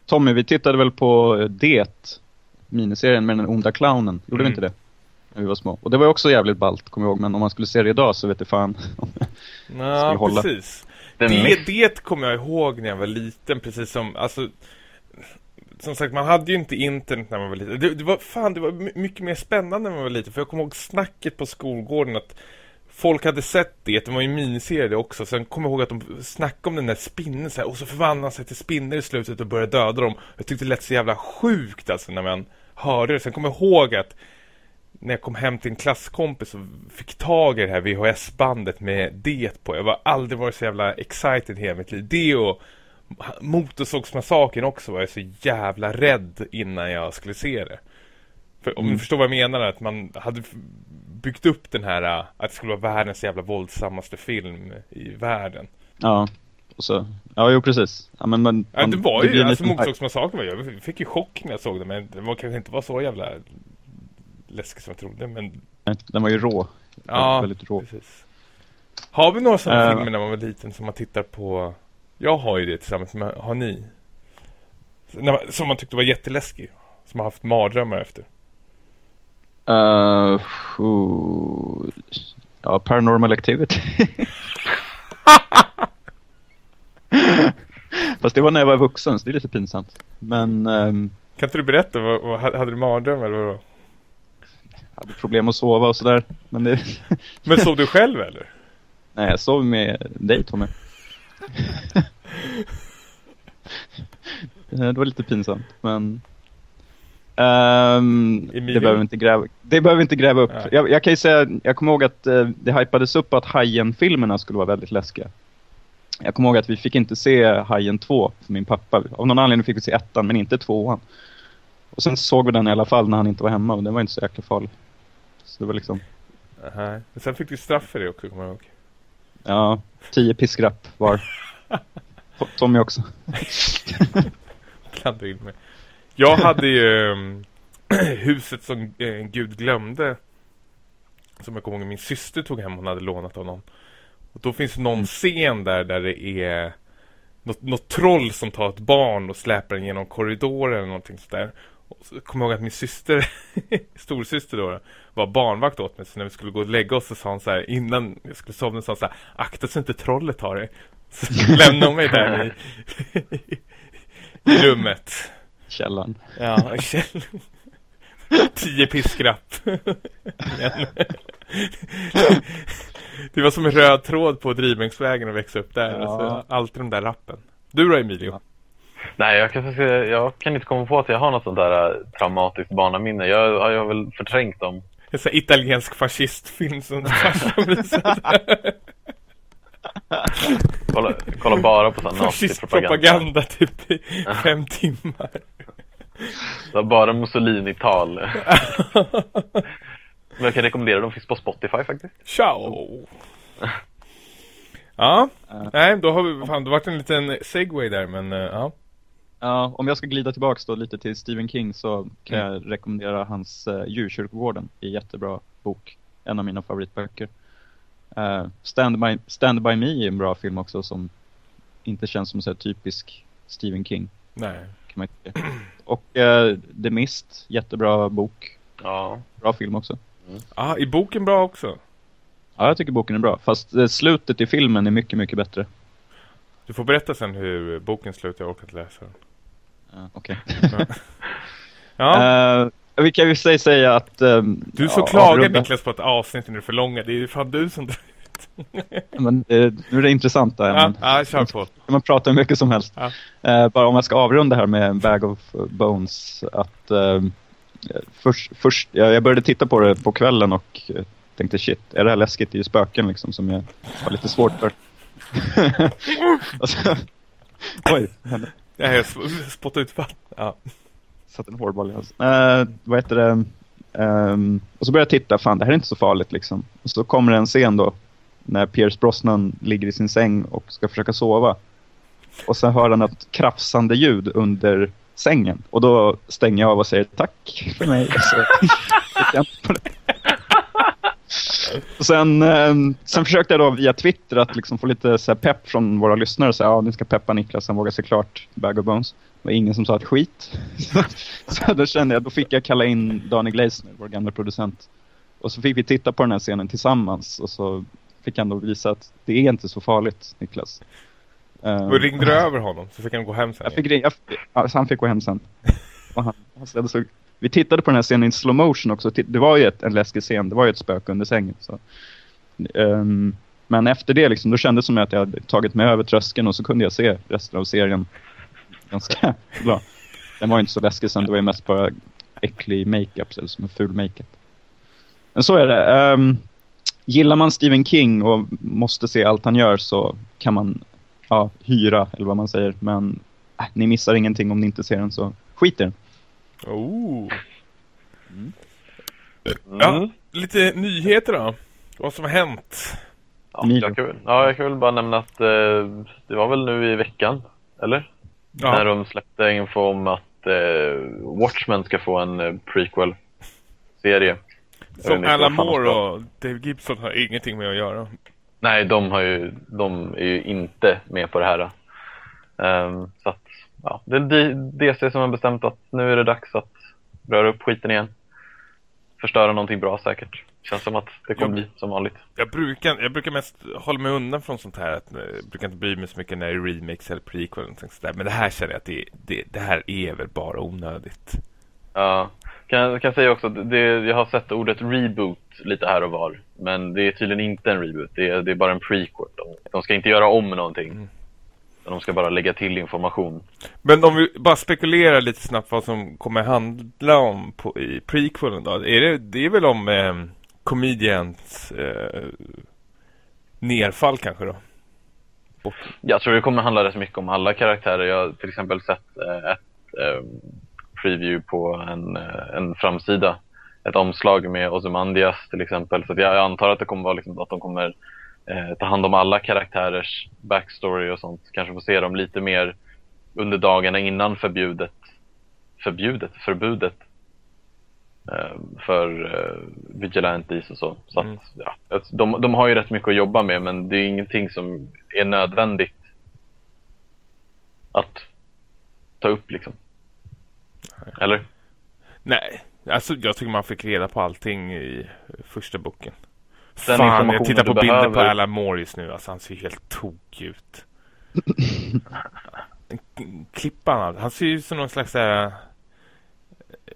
S2: Tommy, vi tittade väl på eh, Det, miniserien med den onda clownen. Gjorde
S1: Mm.
S2: vi inte det? När vi var små. Och det var ju också jävligt ballt, kommer jag ihåg. Men om man skulle se det idag så vet det fan.
S1: Ja,
S2: vi hålla?
S1: precis. Det,
S3: Mist.
S1: det kommer jag ihåg när jag var liten, precis som, alltså som sagt, man hade ju inte internet när man var liten. Det, det var fan, det var my- mycket mer spännande när man var liten. För jag kommer ihåg snacket på skolgården att folk hade sett det. Det var ju en miniserie också. Sen kommer jag ihåg att de snackade om den där spinnen så här, och så förvandlade han sig till spindel i slutet och började döda dem. Jag tyckte det lät så jävla sjukt alltså när man hörde det. Sen kommer jag ihåg att när jag kom hem till en klasskompis och fick tag i det här VHS-bandet med det på. Jag var aldrig varit så jävla excited i hela mitt liv. Det och Motorsågsmassakern också var jag så jävla rädd innan jag skulle se det. För om du förstår vad jag menar, att man hade byggt upp den här, äh, att det skulle vara världens jävla våldsammaste film i världen.
S2: Ja. Och så, ja, jo precis. Ja, men, men,
S1: Ja, det var ju, alltså
S2: liten hype.
S1: Motorsågsmassakern var jag fick ju chock när jag såg det, men det var kanske inte var så jävla läskigt som jag trodde, men
S2: Den var ju rå.
S1: Ja,
S2: Väldigt rå.
S1: precis. Har vi några sådana
S2: Eh.
S1: filmer när man var liten som man tittar på? Jag har ju det tillsammans med, har ni? Man, som man tyckte var jätteläskig. Som har haft mardrömmar efter.
S2: Uh, oh, ja, Paranormal Activity. Fast det var när jag var vuxen, så det är lite pinsamt. Men ehm,
S1: Kan inte du berätta, vad, vad, hade du mardrömmar eller vadå?
S2: jag hade problem att sova och sådär. Men det...
S1: Men sov du själv eller?
S2: Nej, jag sov med dig Tommy. Det var lite pinsamt, men...
S1: Emilio?
S2: det behöver vi inte gräva, det behöver vi inte gräva upp.
S1: Ja.
S2: Jag, jag kan ju säga, jag kommer ihåg att eh, det hypades upp att Hajen-filmerna skulle vara väldigt läskiga. Jag kommer ihåg att vi fick inte se Hajen 2 för min pappa. Av någon anledning fick vi se ettan, men inte tvåan. Och sen såg vi den i alla fall när han inte var hemma och den var inte så jäkla farlig. Så det var liksom,
S1: Nej. Men sen fick du straff för det också, kommer jag ihåg.
S2: ja, tio piskrapp var. Tommy också.
S1: Klandrar in mig. Jag hade ju ehm, huset som eh, Gud glömde. Som jag kommer ihåg min syster tog hem. Hon hade lånat någon. Och då finns någon scen där där det är något, något troll som tar ett barn och släpar den genom korridoren eller någonting sådär. Och så kommer jag ihåg att min syster, storsyster då, var barnvakt åt mig. Så när vi skulle gå och lägga oss så sa hon så här, innan jag skulle somna sa hon så här, akta så inte trollet tar dig. Så lämnade hon mig där i, i rummet.
S2: Källaren.
S1: Ja, Kjell. Tio piskrapp. Det var som en röd tråd på Drivbänksvägen att växa upp där.
S2: Ja.
S1: Alltså, alltid de där rappen. Du då Emilio?
S3: Nej, jag kan, säga- jag kan inte komma på att jag har något sånt där äh, traumatiskt barnaminne. Jag, jag har väl förträngt dem.
S1: En sån här italiensk fascistfilm som farsan visade.
S3: Kolla, kolla bara på sån nazipropaganda.
S1: Fascistpropaganda typ i fem timmar.
S3: Det var bara Mussolini-tal. Men jag kan rekommendera dem, finns på Spotify faktiskt.
S1: Ciao! Ja, nej då har vi, fan det varit en liten segway där men eh, ja.
S2: Ja, om jag ska glida tillbaks då lite till Stephen King så kan jag rekommendera hans uh, Djurkyrkogården. Det är en jättebra bok. En av mina favoritböcker. Uh, Stand, by, Stand By Me är en bra film också som inte känns som så här typisk Stephen King.
S1: Nej.
S2: Kan man tycka. Och uh, The Mist, jättebra bok.
S3: Ja.
S2: Bra film också.
S1: Ja, är boken bra också?
S2: Ja, jag tycker boken är bra. Fast uh, slutet i filmen är mycket, mycket bättre.
S1: Du får berätta sen hur boken slutar, jag orkar inte läsa den.
S2: Uh, Okej.
S1: Ja,
S2: Eh, vi kan ju säga, att... ehm,
S1: du så
S2: ja,
S1: klagar
S2: avrunda-
S1: Niklas på att avsnitten är för långa. Det är ju fan du som...
S2: Men eh, nu är det intressanta
S1: Ja,
S2: ämnen.
S1: ja kör på.
S2: man prata hur mycket som helst.
S1: Ja.
S2: Eh, bara om jag ska avrunda här med Bag of Bones. Att eh, först, först, ja, jag började titta på det på kvällen och eh, tänkte shit, är det här läskigt? Det är ju spöken liksom som jag har lite svårt för. oj, hände.
S1: Nej, jag sp- spottade ut vatten. Ja
S2: satt en hårboll i halsen. Eh, vad heter det? Um, och så började jag titta, fan det här är inte så farligt liksom. Och så kommer det en scen då. När Pierce Brosnan ligger i sin säng och ska försöka sova. Och sen hör han ett krafsande ljud under sängen. Och då stänger jag av och säger tack för mig. Och så. Och sen, ehm, sen försökte jag då via Twitter att liksom få lite så här pepp från våra lyssnare. Så här, ja, ni ska peppa Niklas, han vågar sig klart Bag of Bones. Det var ingen som sa ett skit. så då kände jag, då fick jag kalla in Daniel Gleisner, vår gamla producent. Och så fick vi titta på den här scenen tillsammans. Och så fick han då visa att det är inte så farligt, Niklas.
S1: Och ringde du över honom så fick han gå hem sen.
S2: jag fick jag, ja, så han fick gå hem sen. Och han, han sig, vi tittade på den här scenen i slow motion också. Det var ju ett, en läskig scen. Det var ju ett spöke under sängen. Så. Ehm, men efter det liksom, då kändes det som att jag hade tagit mig över tröskeln och så kunde jag se resten av serien ganska bra. Den var ju inte så läskig sen. Det var ju mest bara äcklig makeup eller som en ful makeup. Men så är det. Ehm, gillar man Stephen King och måste se allt han gör så kan man ja, hyra eller vad man säger. Men äh, ni missar ingenting om ni inte ser den så skit i den.
S1: Oh.
S3: Mm.
S1: Ja, lite nyheter då. Vad som har hänt.
S3: Ja, jag kan, ja, jag kan väl bara nämna att eh, det var väl nu i veckan, eller? När
S1: Ja,
S3: de släppte info om att eh, Watchmen ska få en eh, prequel-serie.
S1: Som Alan Moore och Dave Gibson har ingenting med att göra.
S3: Nej, de, har ju, de är ju inte med på det här. Ehm, så att, ja, det är DC som har bestämt att nu är det dags att röra upp skiten igen. Förstöra någonting bra säkert. Känns som att det kommer bli som vanligt.
S1: Jag brukar, jag brukar mest hålla mig undan från sånt här. Att, eh, jag brukar inte bry mig så mycket när det är remakes eller prequel. Och sånt där. Men det här känner jag att det, det, det här är väl bara onödigt.
S3: Ja, kan, kan säga också att det, jag har sett ordet reboot lite här och var. Men det är tydligen inte en reboot, det är, det är bara en prequel. De, de ska inte göra om någonting.
S1: Mm.
S3: De ska bara lägga till information.
S1: Men om vi bara spekulerar lite snabbt vad som kommer handla om på, i prequelen då. Är det, det är väl om eh, comedians eh, nerfall kanske då? Bort.
S3: Jag tror det kommer handla rätt mycket om alla karaktärer. Jag har till exempel sett eh, ett eh, preview på en, eh, en framsida. Ett omslag med Ozymandias till exempel. Så jag antar att det kommer vara liksom att de kommer eh, ta hand om alla karaktärers backstory och sånt. Kanske få se dem lite mer under dagarna innan förbjudet. Förbjudet? Förbudet. Eh, för eh, vigilantes och så. så
S1: Mm.
S3: att, ja, att de, de har ju rätt mycket att jobba med men det är ingenting som är nödvändigt att ta upp liksom. Eller?
S1: Nej, alltså jag tycker man fick reda på allting i första boken.
S3: Den
S1: Fan, jag tittar på bilder på
S3: behöver.
S1: Alan Moore just nu. Alltså han ser helt tokig ut. Klippan, han ser ju ut som någon slags där,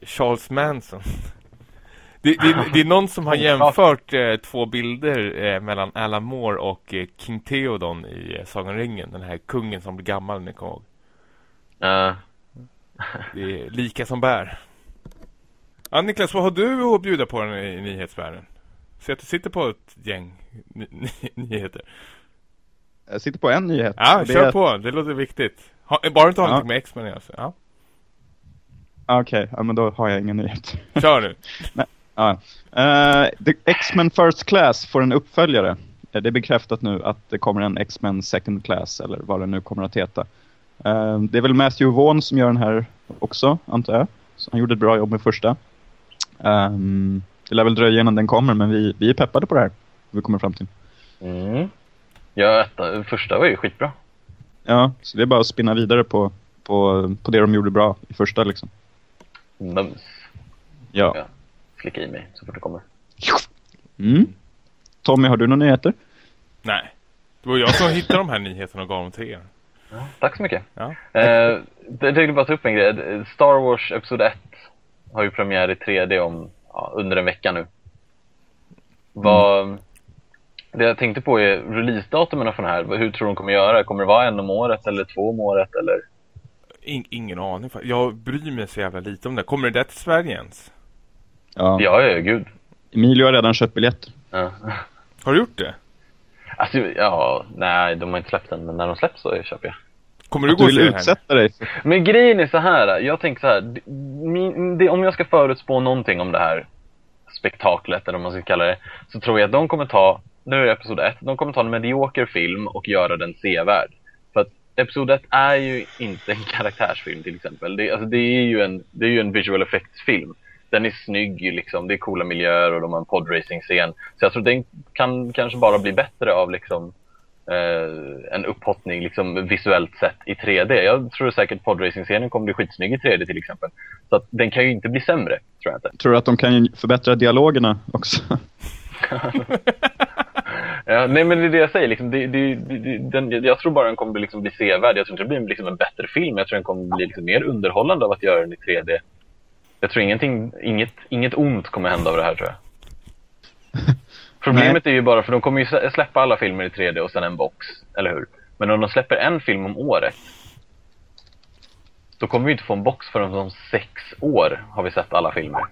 S1: Charles Manson. Det, det, det är någon som har jämfört eh, två bilder eh, mellan Alan Moore och eh, King Theoden i eh, Sagan ringen. Den här kungen som blir gammal, ni kommer ihåg.
S3: Ja.
S1: Det är lika som bär. Ja, Niklas, vad har du att bjuda på den i nyhetsvärlden? Se att du sitter på ett gäng ny ny nyheter.
S2: Jag sitter på en nyhet.
S1: Ja,
S2: Det
S1: kör
S2: är-
S1: på. Det låter viktigt. Ha, bara inte har
S2: Ja.
S1: någonting med X-Men att göra, så, Ja,
S2: Ah, Okej, ja, men då har jag ingen nyhet.
S1: kör nu.
S2: Ja. The X-Men First Class får en uppföljare. Eh, Det är bekräftat nu att det kommer en X-Men Second Class, eller vad det nu kommer att heta. Eh, det är väl Matthew Vaughn som gör den här också, antar jag. Så han gjorde ett bra jobb med första. Ehm, det lär väl dröja innan den kommer, men vi, vi är peppade på det här. Vi kommer fram till.
S3: Mm. Ja, första var ju skitbra.
S2: Ja, så det är bara att spinna vidare på, på, på det de gjorde bra i första liksom.
S3: Mums.
S2: Ja.
S3: Ja. Slicka i mig så fort det kommer.
S2: Mm. Tommy, har du några nyheter?
S1: Nej. Det var jag som hittade de här nyheterna och gav dem till er.
S3: Tack så mycket.
S1: Ja.
S3: Eh, jag tänkte bara ta upp en grej. Star Wars Episod 1 har ju premiär i 3D om, ja, under en vecka nu. Vad, Det jag tänkte på är releasedatumen för den här. Hur tror de kommer göra? Kommer det vara en om året eller två om året? Eller?
S1: In, ingen aning. Jag bryr mig så jävla lite om det. Kommer det där till Sverige ens?
S2: Ja.
S3: Ja, ja, gud.
S2: Emilio har redan köpt biljetter.
S3: Ja.
S1: Har du gjort det?
S3: Alltså, ja, nej, de har inte släppt den, men när de släpps så köper jag.
S1: Kommer du
S2: Att
S1: gå
S2: vill utsätta dig
S3: Men grejen är så här, jag tänker så här, det, min, det, om jag ska förutspå någonting om det här spektaklet, eller vad man ska kalla det, så tror jag att de kommer ta, nu är det episod 1, de kommer ta en medioker film och göra den sevärd. Episod 1 är ju inte en karaktärsfilm till exempel. Det, alltså, det, är, ju en, det är ju en visual effects-film. Den är snygg, liksom, det är coola miljöer och de har en podracing-scen. Så jag tror den kan kanske bara bli bättre av liksom, eh, en upphottning liksom, visuellt sett i 3D. Jag tror säkert podracing-scenen kommer bli skitsnygg i 3D till exempel. Så att den kan ju inte bli sämre, tror jag inte.
S2: Tror du att de kan förbättra dialogerna också?
S3: Ja, nej men det är det jag säger, liksom, det, det, det, den, jag tror bara den kommer bli, liksom, bli sevärd. Jag tror inte det blir liksom, en bättre film. Jag tror den kommer bli liksom, mer underhållande av att göra den i 3D. Jag tror ingenting, inget, inget ont kommer hända av det här tror jag. Problemet är ju bara, för de kommer ju slä- släppa alla filmer i 3D och sen en box, eller hur? Men om de släpper en film om året, då kommer vi inte få en box förrän om sex år har vi sett alla filmer.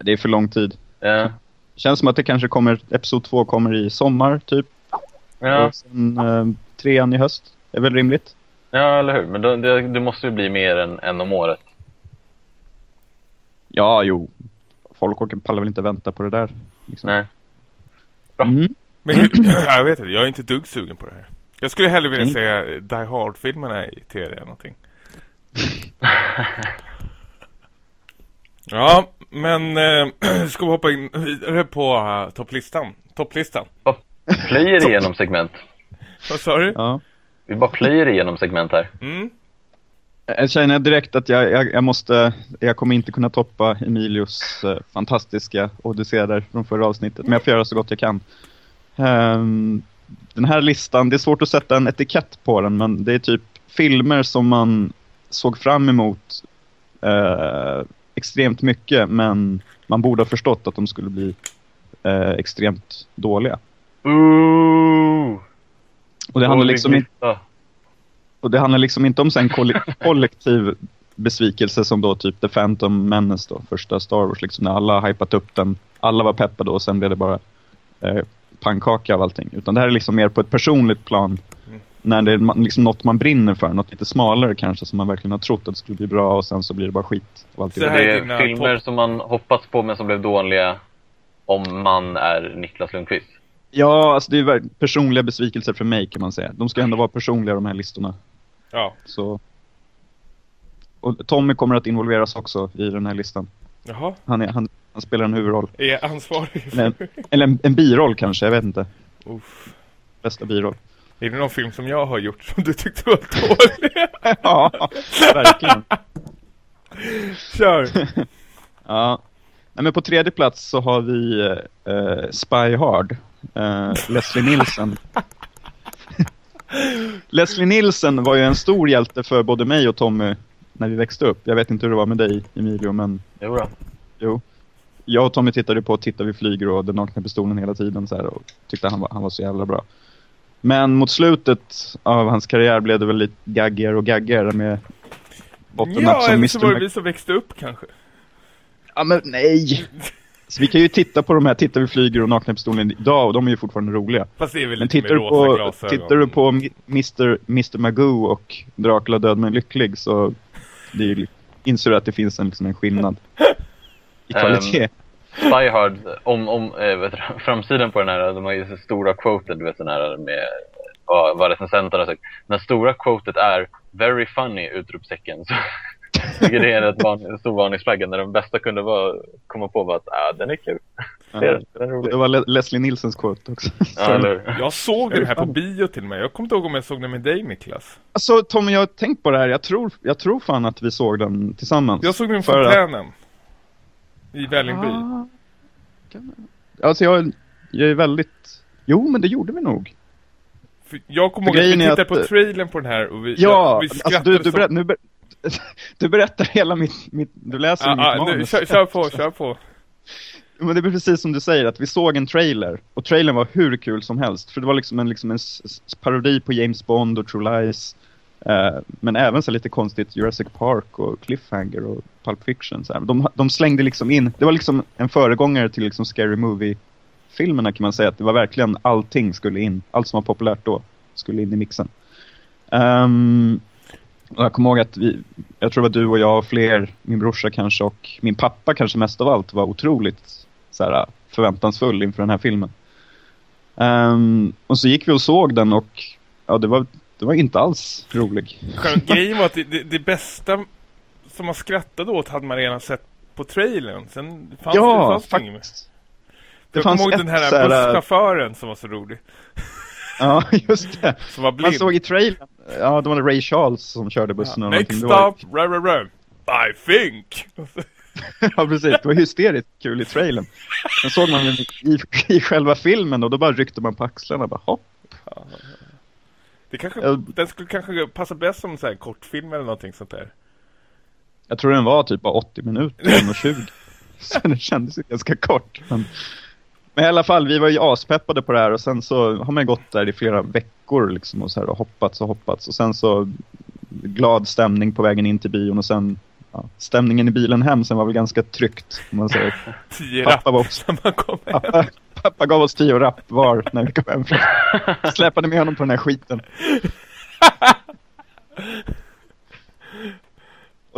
S2: Det är för lång tid.
S3: Ja,
S2: Känns som att det kanske kommer, episod två kommer i sommar typ.
S3: ja,
S2: Och sen eh, trean i höst. är väl rimligt?
S3: ja eller hur? Men då, det, det måste ju bli mer än en om året.
S2: Ja, jo. Folk orkar pallar väl inte vänta på det där. Liksom.
S3: Nej.
S2: Mm.
S1: Men jag vet inte, jag är inte dugg sugen på det här. Jag skulle hellre vilja
S2: Mm.
S1: se Die Hard-filmerna i 3D eller någonting. Ja, men eh, ska vi hoppa in vidare på uh, topplistan? Topplistan.
S3: Plöjer igenom segment.
S1: Vad sa du?
S2: Ja.
S3: Vi bara plöjer igenom segment här.
S1: Mm.
S2: Jag känner direkt att jag, jag, jag måste, jag kommer inte kunna toppa Emilios eh, fantastiska odyssé där från förra avsnittet. Men jag får göra så gott jag kan. Ehm, den här listan, det är svårt att sätta en etikett på den, men det är typ filmer som man såg fram emot eh, extremt mycket, men man borde ha förstått att de skulle bli eh, extremt dåliga.
S3: Ooh!
S2: Och det handlar liksom inte. Och det handlar liksom inte om en koll- kollektiv besvikelse som då typ The Phantom Menace då, första Star Wars, liksom när alla hypat upp den, alla var peppade och sen blev det bara eh, pannkaka av allting. Utan det här är liksom mer på ett personligt plan,
S1: Mm.
S2: När det är liksom något man brinner för, något lite smalare kanske som man verkligen har trott att det skulle bli bra och sen så blir det bara skit. Och.
S1: Så
S3: Det
S1: här är
S3: filmer som man hoppats på men som blev dåliga om man är Niklas Lundqvist.
S2: Ja, alltså det är personliga besvikelser för mig kan man säga. De ska ändå vara personliga de här listorna.
S1: Ja,
S2: Så... Och Tommy kommer att involveras också i den här listan.
S1: jaha.
S2: Han, är, han, han spelar en huvudroll.
S1: Är ansvarig
S2: Eller,
S1: för...
S2: eller en, en biroll kanske, jag vet inte.
S1: Uff.
S2: Bästa biroll.
S1: Är det någon film som jag har gjort som du tyckte var dålig?
S2: ja, verkligen.
S1: Kör!
S2: Ja. Nej, men på tredje plats så har vi eh, Spy Hard. Eh, Leslie Nielsen. Leslie Nielsen var ju en stor hjälte för både mig och Tommy när vi växte upp. Jag vet inte hur det var med dig, Emilio, men
S3: Jo då.
S2: jo. jag och Tommy tittade på Titta vi flyger och Den nakna pistolen hela tiden så här, och tyckte han var, han var så jävla bra. Men mot slutet av hans karriär blev det väl lite gaggigare och gaggigare med Bottom
S1: Ja,
S2: som
S1: eller så var
S2: Mr.
S1: det vi som växte upp kanske.
S2: Ja men nej! Så vi kan ju titta på de här Titta vi flyger och Nakna pistolen idag och de är ju fortfarande roliga.
S1: Fast det är väl
S2: Men
S1: lite med
S2: tittar du,
S1: rosa
S2: på,
S1: glasögon.
S2: tittar du på Mr. Mr. Magoo och Dracula död men lycklig så det är, ju- inser du att det finns en, liksom en skillnad i kvalitet.
S3: Ehm, Hard, om, om äh, vet framsidan på den här, de har ju så stora quoted, du vet den här med vad, vad recensenten har sagt. Den stora quotet är Very funny! utropstecken. Så tycker det är ett van, en stor varningsflagga när de bästa kunde vara, komma på var att ah, den är kul. Det är, den är
S2: det var Le- Leslie Nielsens quote också.
S3: Ja?
S1: Jag såg den här på bio till mig. Jag kommer inte ihåg om jag såg den med dig Niklas.
S2: Alltså Tommy, jag har tänkt på det här. Jag tror, jag tror fan att vi såg den tillsammans.
S1: Jag såg den i
S2: För att-
S1: fontänen. I Vällingby.
S2: Ah, Alltså jag, jag är väldigt... Jo, men det gjorde vi nog.
S1: För jag kommer ihåg att vi tittade på
S2: att-
S1: trailern på den här och vi,
S2: Ja,
S1: vi
S2: alltså
S1: skrattade
S2: du, du, berätt, nu ber, du berättar hela mitt, mitt du läser
S1: Ja,
S2: mitt
S1: nu,
S2: manus.
S1: kör, kör på, kör på.
S2: Men det är precis som du säger, att vi såg en trailer. Och trailern var hur kul som helst. För det var liksom en, liksom en parodi på James Bond och True Lies. Eh, men även så lite konstigt Jurassic Park och Cliffhanger och Pulp Fiction. Så här. De, de slängde liksom in, det var liksom en föregångare till liksom Scary Movie-filmerna kan man säga. Att det var verkligen allting skulle in. Allt som var populärt då skulle in i mixen. Um, och jag kommer ihåg att vi, jag tror det var du och jag och fler, min brorsa kanske och min pappa kanske mest av allt var otroligt så här, förväntansfull inför den här filmen. Um, och så gick vi och såg den och ja, det var, det var inte alls rolig.
S1: Själva Grejen var att det, det, det bästa som man skrattade åt hade man redan sett på trailern. Sen fanns det,
S2: ja,
S1: fanns det mer.
S2: faktiskt.
S1: Jag
S2: fanns
S1: ihåg den här
S2: så här-
S1: busschauffören som var så rolig.
S2: Ja, just det.
S1: Som var
S2: Man
S1: blind.
S2: såg i trailern, ja, det var Ray Charles som körde bussen. eller
S1: Next.
S2: Det
S1: stop, run, run, run. I think.
S2: Ja, precis. Det var hysteriskt kul i trailern. Sen såg man i, i själva filmen och då bara ryckte man på axlarna. Bara, hopp.
S1: Det kanske,
S2: Ja.
S1: Den skulle kanske passa bäst som en kortfilm eller någonting sånt där.
S2: Jag tror den var typ bara 80 minuter, 1,20. Så det kändes ju ganska kort. Men, men i alla fall, vi var ju aspeppade på det här och sen så har man gått där i flera veckor liksom och så här och hoppats och hoppats. Och sen så glad stämning på vägen in till bion och sen ja, stämningen i bilen hem sen var väl ganska tryckt. Om man säger.
S1: Tio
S2: Pappa
S1: rapp
S2: också
S1: när man kom hem.
S2: Pappa, pappa gav oss tio rapp var när vi kom hem. Släpade med honom på den här skiten.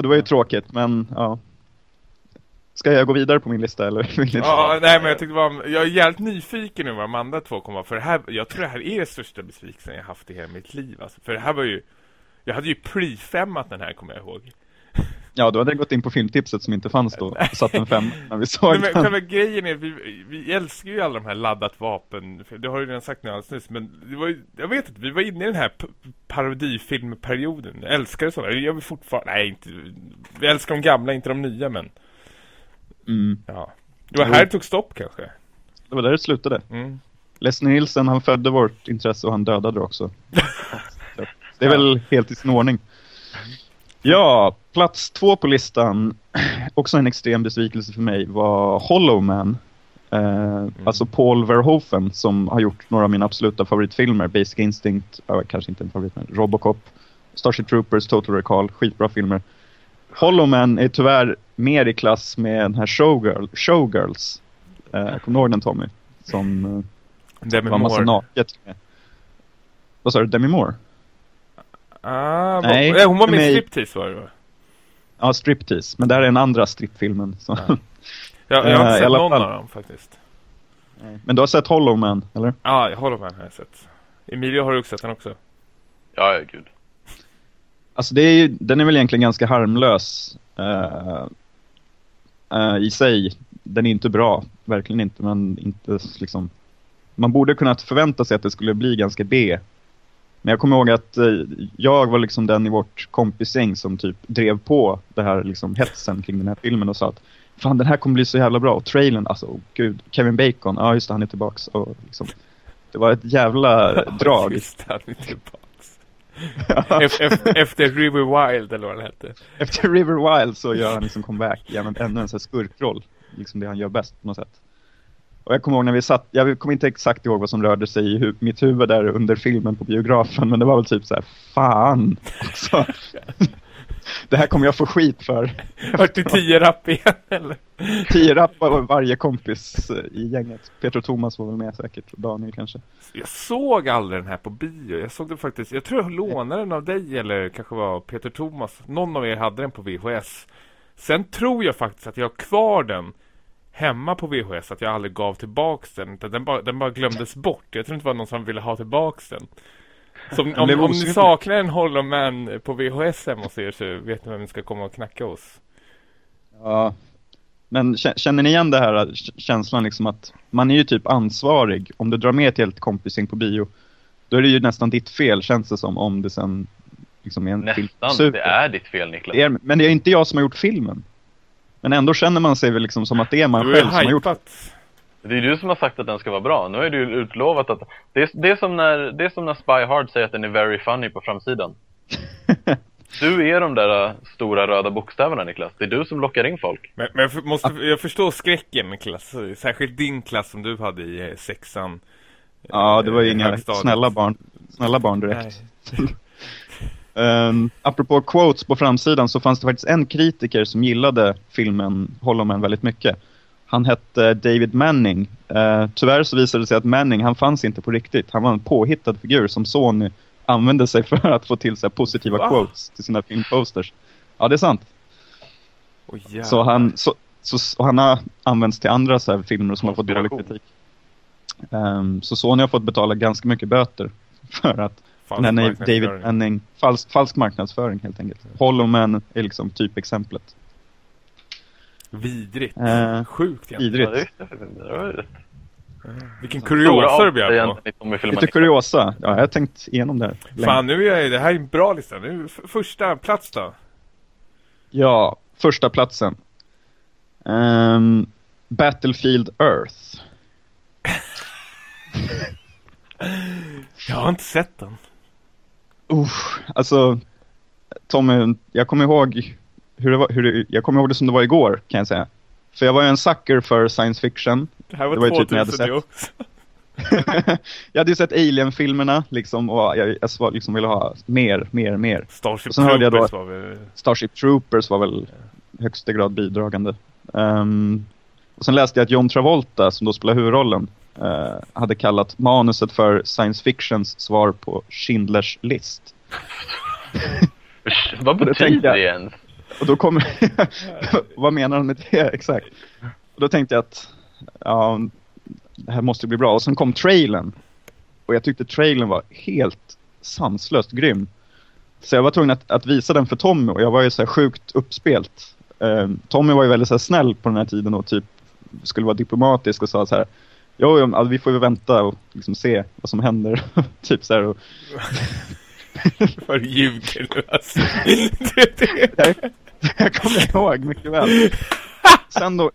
S2: Och det var ju tråkigt, men ja. Ska jag gå vidare på min lista eller?
S1: Ja, nej men jag tyckte bara, jag är jävligt nyfiken nu vad de andra två kommer För det här, jag tror det här är den största besvikelsen jag haft i hela mitt liv alltså. För det här var ju Jag hade ju pre-femmat den här kommer jag ihåg
S2: Ja, du hade gått in på filmtipset som inte fanns då. och Satt en fem när vi såg
S1: men
S2: den.
S1: själva grejen är, vi, vi älskar ju alla de här laddat vapen Det har jag ju redan sagt nu alldeles nyss Men det var ju, jag vet inte, vi var inne i den här parodifilmperioden Jag älskar sådana, det gör vi fortfarande Nej, inte Vi älskar de gamla, inte de nya men
S2: Mm.
S1: Ja Det var här det tog stopp kanske
S2: Det var där det slutade.
S1: mm.
S2: Leslie Nielsen, han födde vårt intresse och han dödade det också. Så det är väl helt i sin ordning. Ja, plats två på listan, också en extrem besvikelse för mig, var Hollow Man. Eh, Alltså Paul Verhoeven som har gjort några av mina absoluta favoritfilmer. Basic Instinct, ja, kanske inte en favorit, men Robocop, Starship Troopers, Total Recall, skitbra filmer. Hollow Man är tyvärr mer i klass med den här Showgirl, Showgirls. Eh, kommer du ihåg den Tommy? Som eh,
S1: Demi
S2: var massa
S1: Moore
S2: naket med. Vad sa du? Demi Moore?
S1: Ah,
S2: Nej,
S1: Nej, hon var med i Striptease var det va?
S2: Ja, Striptease. Men där är den andra strippfilmen. Så.
S1: Jag, jag har
S2: Eh,
S1: inte sett
S2: alla
S1: någon
S2: fall.
S1: av dem faktiskt.
S2: Men du har sett Hollow Man, eller?
S1: Ja, jag håller med har jag sett. Emilio har du också sett den också.
S3: Ja, ja, gud.
S2: Alltså det är, ju- den är väl egentligen ganska harmlös eh, eh, i sig. Den är inte bra, verkligen inte, men inte liksom... Man borde kunnat förvänta sig att det skulle bli ganska B. Men jag kommer ihåg att eh, jag var liksom den i vårt kompisgäng som typ drev på det här liksom hetsen kring den här filmen och sa att fan den här kommer bli så jävla bra. Och trailern, alltså oh, gud, Kevin Bacon, ja just det, han är tillbaks. Och, liksom, det var ett jävla drag.
S1: Visst, han är tillbaks. Ef- ef- Efter River Wild eller vad den hette.
S2: Efter River Wild så gör han liksom comeback igen, ännu en sån här skurkroll. liksom det han gör bäst på något sätt. Och jag kommer ihåg när vi satt, jag kommer inte exakt ihåg vad som rörde sig i hu mitt huvud där under filmen på biografen, men det var väl typ så här, fan också. det här kommer jag få skit för.
S1: Vart det tio rapp igen eller?
S2: Tio rapp var varje kompis eh, i gänget. Peter och Thomas var väl med säkert, och Daniel kanske.
S1: Jag såg aldrig den här på bio. Jag såg den faktiskt. Jag tror jag lånade den av dig eller kanske var Peter Thomas. Någon av er hade den på VHS. Sen tror jag faktiskt att jag har kvar den hemma på VHS. Att jag aldrig gav tillbaks den. Den bara, den bara glömdes bort. Jag tror inte det var någon som ville ha tillbaks den. Så om, om, om ni saknar en Hollow Man på VHS hemma hos er så vet ni vem ni ska komma och knacka hos.
S2: Ja. Men kä- känner ni igen det här k- känslan liksom att man är ju typ ansvarig. Om du drar med ett helt kompisgäng på bio, då är det ju nästan ditt fel känns det som om det sen liksom är en film.
S3: Nästan.
S2: Super.
S3: Det är ditt fel Niklas.
S2: Det är, men det är inte jag som har gjort filmen. Men ändå känner man sig väl liksom som att det är man
S1: Du
S2: själv
S1: är
S2: som har gjort.
S3: Det är du som har sagt att den ska vara bra. Nu har du ju utlovat att... Det är, det, är som när, det är som när Spy Hard säger att den är very funny på framsidan. Du är de där äh, stora röda bokstäverna Niklas. Det är du som lockar in folk.
S1: Men, men jag för- måste, jag förstår skräcken klass. Särskilt din klass som du hade i eh, sexan.
S2: Ja, det var ju
S1: eh,
S2: inga snälla barn, snälla barn direkt. Um, apropå quotes på framsidan så fanns det faktiskt en kritiker som gillade filmen Hollow Man väldigt mycket. Han hette David Manning. Uh, tyvärr så visade det sig att Manning, han fanns inte på riktigt. Han var en påhittad figur som Sony använde sig för att få till sig positiva
S1: Va?
S2: quotes till sina filmposters. Ja, det är sant.
S1: Jävlar.
S2: Så han, så, så, han har använts till andra så här filmer som har fått dålig kritik. Ehm, så Sony har fått betala ganska mycket böter för att
S1: Falsk
S2: den här
S1: marknadsföring.
S2: David Manning, falsk, falsk marknadsföring helt enkelt. Hollow Man är liksom typexemplet.
S1: Vidrigt.
S2: Eh,
S1: Sjukt egentligen.
S2: Vidrigt.
S1: Vilken kuriosa det blev på.
S2: Lite kuriosa. Ja, jag har tänkt igenom det här. länge.
S1: Fan, nu är jag, det här är en bra lista. Nu, första plats då.
S2: Ja, första platsen. Ehm, Battlefield Earth.
S1: Jag har inte sett den.
S2: Usch, alltså Tommy, jag kommer ihåg hur det var, hur det, jag kommer ihåg det som det var igår kan jag säga. För jag var ju en sucker för science fiction.
S1: Det här var,
S2: Det var ju typ
S1: 2000
S2: när jag hade sett.
S1: jag
S2: hade ju sett Alien-filmerna liksom och jag, jag var- liksom ville ha mer, mer, mer.
S1: Starship
S2: då
S1: Troopers
S2: att-
S1: var väl...
S2: Starship Troopers var väl högsta grad bidragande. Ehm, och sen läste jag att John Travolta, som då spelar huvudrollen, eh, hade kallat manuset för science fictions svar på Schindlers list.
S3: Vad betyder det ens?
S2: Och då kommer... Vad menar han med det? Exakt. Och då tänkte jag att ja, det här måste bli bra. Och sen kom trailern. Och jag tyckte trailern var helt sanslöst grym. Så jag var tvungen att, att visa den för Tommy och jag var ju så här sjukt uppspelt. Ehm, Tommy var ju väldigt så snäll på den här tiden och typ skulle vara diplomatisk och sa så här Jo, jo alltså, vi får ju vänta och liksom se vad som händer. typ så här och,
S1: Vad du ljuger nu alltså. det, det.
S2: jag, jag kommer ihåg mycket väl. Sen då...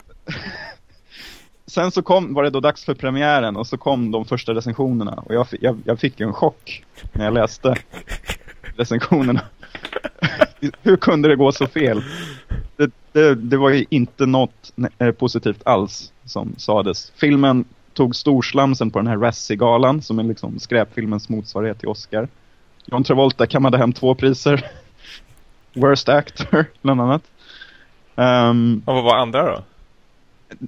S2: Sen så kom, var det då dags för premiären och så kom de första recensionerna och jag, jag, jag fick en chock när jag läste recensionerna. Hur kunde det gå så fel? Det, det, var ju inte något eh, positivt alls som sades. Filmen tog storslamsen på den här Razzie-galan som är liksom skräpfilmens motsvarighet till Oscar. John Travolta kammade hem två priser. Worst Actor, bland annat. Ehm,
S1: Och vad var andra då?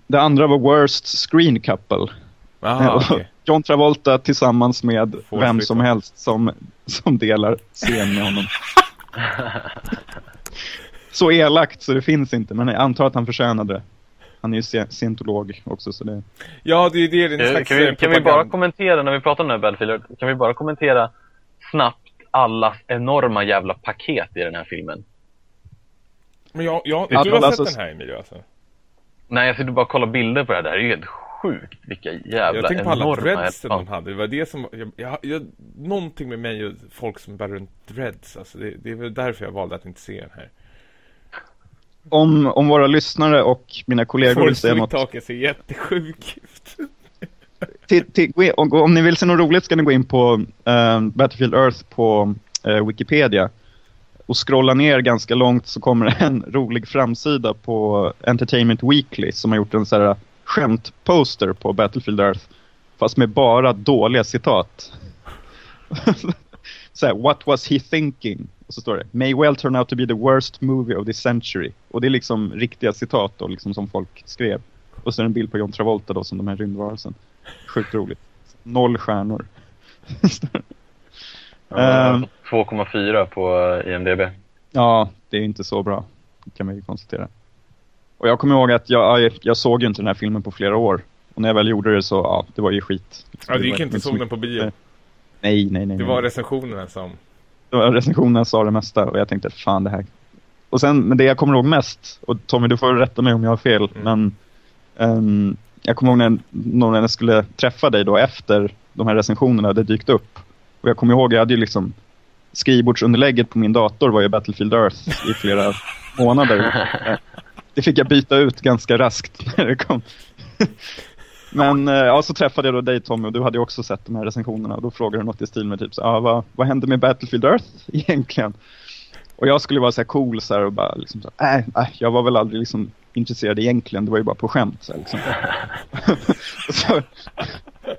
S2: det andra var Worst Screen Couple.
S1: Aha,
S2: Och
S1: okej.
S2: John Travolta tillsammans med
S1: Får
S2: vem som helst som, som delar scen med honom. så elakt så det finns inte, men jag antar att han förtjänade det. Han är ju sci- scientolog också, så det...
S1: Ja, det är ju det. det är en
S3: Kan,
S1: slags
S3: kan, vi,
S1: eh,
S3: kan vi bara kommentera, när vi pratar om den här Battlefield, kan vi bara kommentera snabbt allas enorma jävla paket i den här filmen?
S1: Men jag, jag,
S2: Ja,
S1: du har
S2: alltså-
S1: sett den här Emilio alltså?
S3: Nej, jag sitter bara och kollar bilder på det här. Det här är ju helt sjukt. Vilka jävla
S1: Jag tänkte på alla
S3: enorma
S1: dreadsen de hade. Det var det som... Jag, jag, jag, någonting med mig och folk som bär runt dreads. Alltså det, det är väl därför jag valde att inte se den här.
S2: Om, om våra lyssnare och mina kollegor vill säga något...
S1: Force ser jättesjuk ut.
S2: Till, till, om, om ni vill se något roligt ska ni gå in på eh, Battlefield Earth på eh, Wikipedia. och scrollar ner ganska långt så kommer en rolig framsida på Entertainment Weekly som har gjort en sån här skämtposter på Battlefield Earth. Fast med bara dåliga citat. så här, what was he thinking? Och så står det, may well turn out to be the worst movie of the century. Och det är liksom riktiga citat då, liksom som folk skrev. Och så är det en bild på John Travolta då, som de här rymdvarelsen. Sjukt roligt. Noll stjärnor.
S3: Ja,
S2: Ehm.
S3: 2,4 på eh, IMDB.
S2: Ja, det är inte så bra. kan man ju konstatera. Och jag kommer ihåg att jag, jag, jag såg ju inte den här filmen på flera år. Och när jag väl gjorde det så, ja, det var ju skit.
S1: Ja, du
S2: det
S1: gick inte såg den på bio.
S2: Nej, nej, nej.
S1: Det
S2: nej.
S1: var recensionerna som...
S2: Var recensionerna sa det mesta och jag tänkte, fan det här. Och sen, men det jag kommer ihåg mest, och Tommy du får rätta mig om jag har fel,
S1: Mm.
S2: men ehm, jag kommer ihåg när, när jag skulle träffa dig då efter de här recensionerna hade dykt upp. Och jag kommer ihåg, jag hade ju liksom skrivbordsunderlägget på min dator var ju Battlefield Earth i flera månader. Eh, Det fick jag byta ut ganska raskt när det kom. Men eh, ja, så träffade jag då dig Tommy och du hade ju också sett de här recensionerna och då frågade du något i stil med typ så, ah, vad, vad hände med Battlefield Earth egentligen? Och jag skulle vara så här cool så här och bara liksom så här, äh, äh, jag var väl aldrig liksom intresserad egentligen, det var ju bara på skämt så här, liksom. och, så,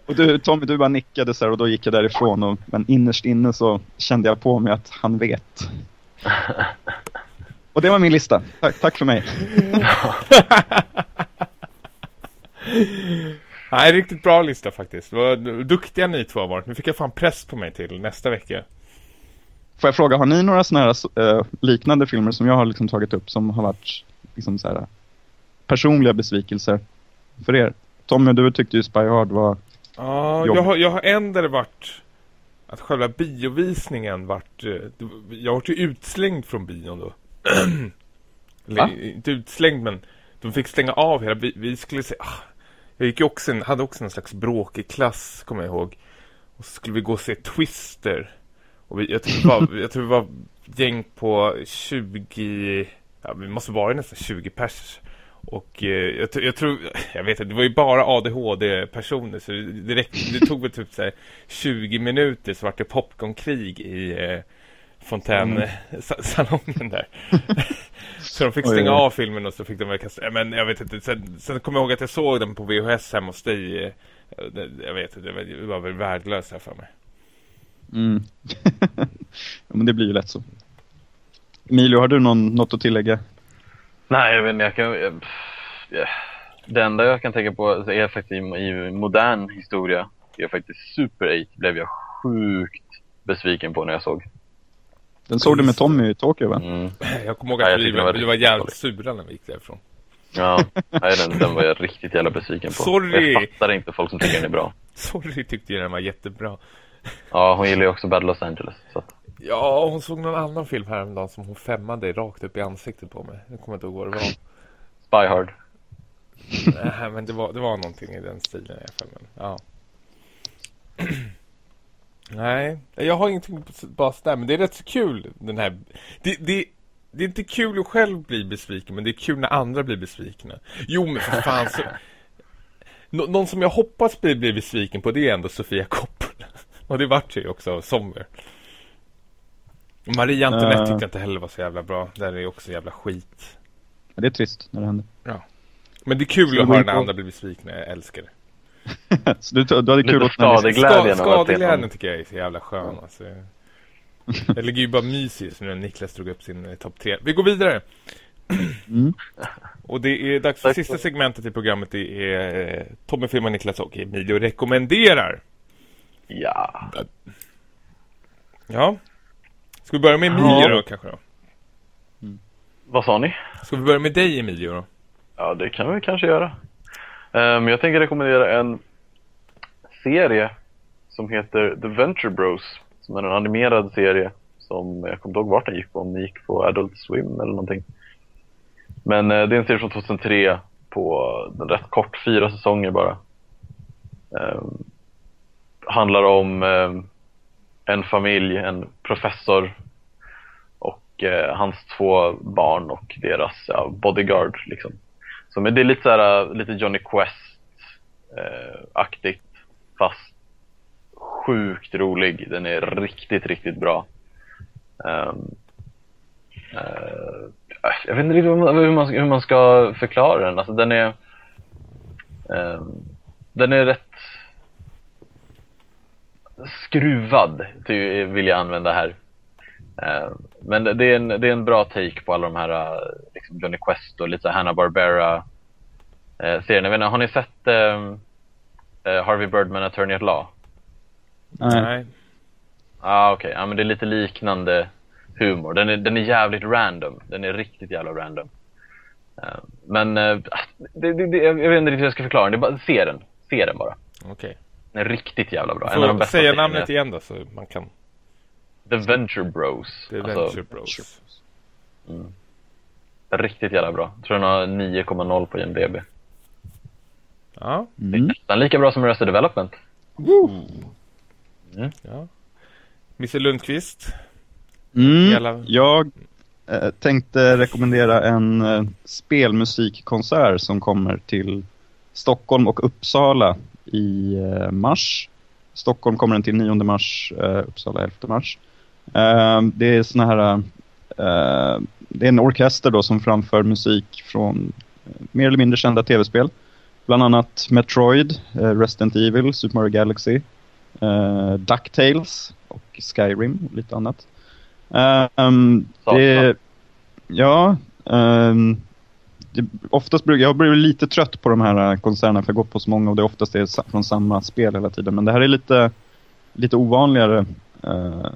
S2: och du Tommy, du bara nickade så här och då gick jag därifrån och, men innerst inne så kände jag på mig att han vet. Och det var min lista. Tack, tack för mig.
S1: Nej, riktigt bra lista faktiskt. Vad duktiga ni två har varit. Nu fick jag fan press på mig till nästa vecka.
S2: Får jag fråga, har ni några sådana här eh, liknande filmer som jag har liksom tagit upp som har varit liksom så här, personliga besvikelser för er? Tommy, du tyckte ju Spy Hard var...
S1: Ja, jag har, jag har det vart att själva biovisningen vart... eh, Jag vart ju utslängd från bion då. Eller inte utslängd men de fick stänga av hela vi, vi skulle se... Ah, jag gick också en, hade också en slags bråkig klass kommer jag ihåg. Och så skulle vi gå och se Twister. Och vi, jag, tror vi var, jag tror vi var gäng på 20... Ja, vi måste vara nästan 20 pers. Och eh, jag, jag tror, jag vet inte, det var ju bara ADHD-personer så det, direkt, räckte, det tog väl typ så här 20 minuter så vart det popcornkrig i eh, fontänsalongen där. så de fick stänga
S2: oj.
S1: av filmen och så fick de väl kasta, men jag vet inte, sen, sen kommer jag ihåg att jag såg den på VHS hemma hos dig. det- Jag vet inte, det var- det väl värdelöst här för mig.
S2: Mm. ja, men det blir ju lätt så. Emilio, har du någon, något att tillägga?
S3: Nej, jag vet inte. Jag kan, jag. Det enda jag kan tänka på är faktiskt i, i modern historia är faktiskt Super 8 blev jag sjukt besviken på när jag såg.
S2: Den såg du med Tommy i Tokyo, va?
S3: Mm.
S1: Jag kommer ihåg
S3: Ja,
S1: att
S3: jag
S1: vi, var, vi var jävligt sura när vi gick därifrån.
S3: Ja, nej, den, den var jag riktigt jävla besviken på.
S1: Sorry.
S3: Jag fattar inte folk som tycker den är bra.
S1: Sorry tyckte jag den var jättebra.
S3: Ja, hon gillar ju också Bad Los Angeles. Så
S1: Ja, hon såg någon annan film häromdagen som hon fämmade rakt upp i ansiktet på mig. Jag kommer inte ihåg vad det var.
S3: Spy Hard.
S1: Nej, men det var, det var någonting i den stilen. Men, ja. Nej, jag har ingenting på- bara sådär, men det är rätt så kul den här. Det, det, det är inte kul att själv bli besviken, men det är kul när andra blir besvikna. Jo, men för fan så... Nå, någon som jag hoppas bli, bli besviken på, det är ändå Sofia Coppola. Och det vart ju också av Sommer. Maria Antoinette
S2: Eh.
S1: tyckte jag inte heller var så jävla bra. Där är också jävla skit.
S2: Ja, det är trist när det händer.
S1: Men det är kul att höra när andra blir besvikna. Jag älskar det.
S2: Så du, du hade kul
S3: Lite
S2: åt
S3: skadeglädjen
S1: Ska, skadeglädjen tycker jag är så jävla skön. Alltså. Jag ligger ju bara mysigt när Niklas drog upp sin eh, topp tre. Vi går vidare.
S2: Mm.
S1: Och det är dags för
S3: Tack.
S1: sista segmentet i programmet. Det är eh, Tommy, Filmar, Niklas och Emilio rekommenderar.
S3: Ja.
S1: Ja. Ska vi börja med Emilio
S3: Ja.
S1: då kanske då?
S3: Vad sa ni?
S1: Ska vi börja med dig Emilio då?
S3: Ja, det kan vi kanske göra. Um, jag tänker rekommendera en serie som heter The Venture Bros. Som är en animerad serie som jag kommer inte ihåg vart den gick på, om den gick på Adult Swim eller någonting. Men eh, det är en serie från 2003 på den rätt kort, fyra säsonger bara. Um, handlar om eh, en familj, en professor och eh, hans två barn och deras ja, bodyguard liksom. Så men det är lite så här, äh, lite Johnny Quest-aktigt äh, fast sjukt rolig. Den är riktigt, riktigt bra. Um, uh, jag vet inte riktigt hur man, hur man, ska förklara den. Alltså den är... um, den är rätt skruvad, vill jag använda här. Eh, men det är, en, det är en bra take på alla de här eh, liksom Johnny Quest och lite Hanna-Barbera eh, serien. Jag vet inte, har ni sett eh, eh, Harvey Birdman Attorney at Law?
S2: Nej.
S3: Ah, okej. Ja, men det är lite liknande humor. Den är, den är jävligt random. Den är riktigt jävla random. Men det, det, det, jag vet inte riktigt hur jag ska förklara den. Det är bara, se den. Se den bara.
S1: Okej.
S3: Den är riktigt jävla bra. En av de
S1: Får
S3: bästa
S1: säga
S3: serierna.
S1: namnet igen då så man kan...
S3: The Venture Bros.
S1: The
S3: Alltså,
S1: Venture Bros.
S3: Riktigt jävla bra. Jag tror den har 9,0 på IMDB.
S1: Ja.
S3: Det är nästan lika bra som Arrested Development.
S1: ja. Mr Lundqvist.
S2: Mm,
S1: Hela-
S2: Jag eh, tänkte rekommendera en eh, spelmusikkonsert som kommer till Stockholm och Uppsala i eh, mars. Stockholm kommer den till 9 mars, eh, Uppsala 11 mars. Eh, det är såna här eh, det är en orkester då som framför musik från eh, mer eller mindre kända tv-spel. Bland annat Metroid, eh, Resident Evil, Super Mario Galaxy, DuckTales och Skyrim och lite annat. Ehm, det, ja, ehm, det, oftast brukar jag blir lite trött på de här konserterna för jag går på så många och det oftast är från samma spel hela tiden. Men det här är lite, lite ovanligare eh,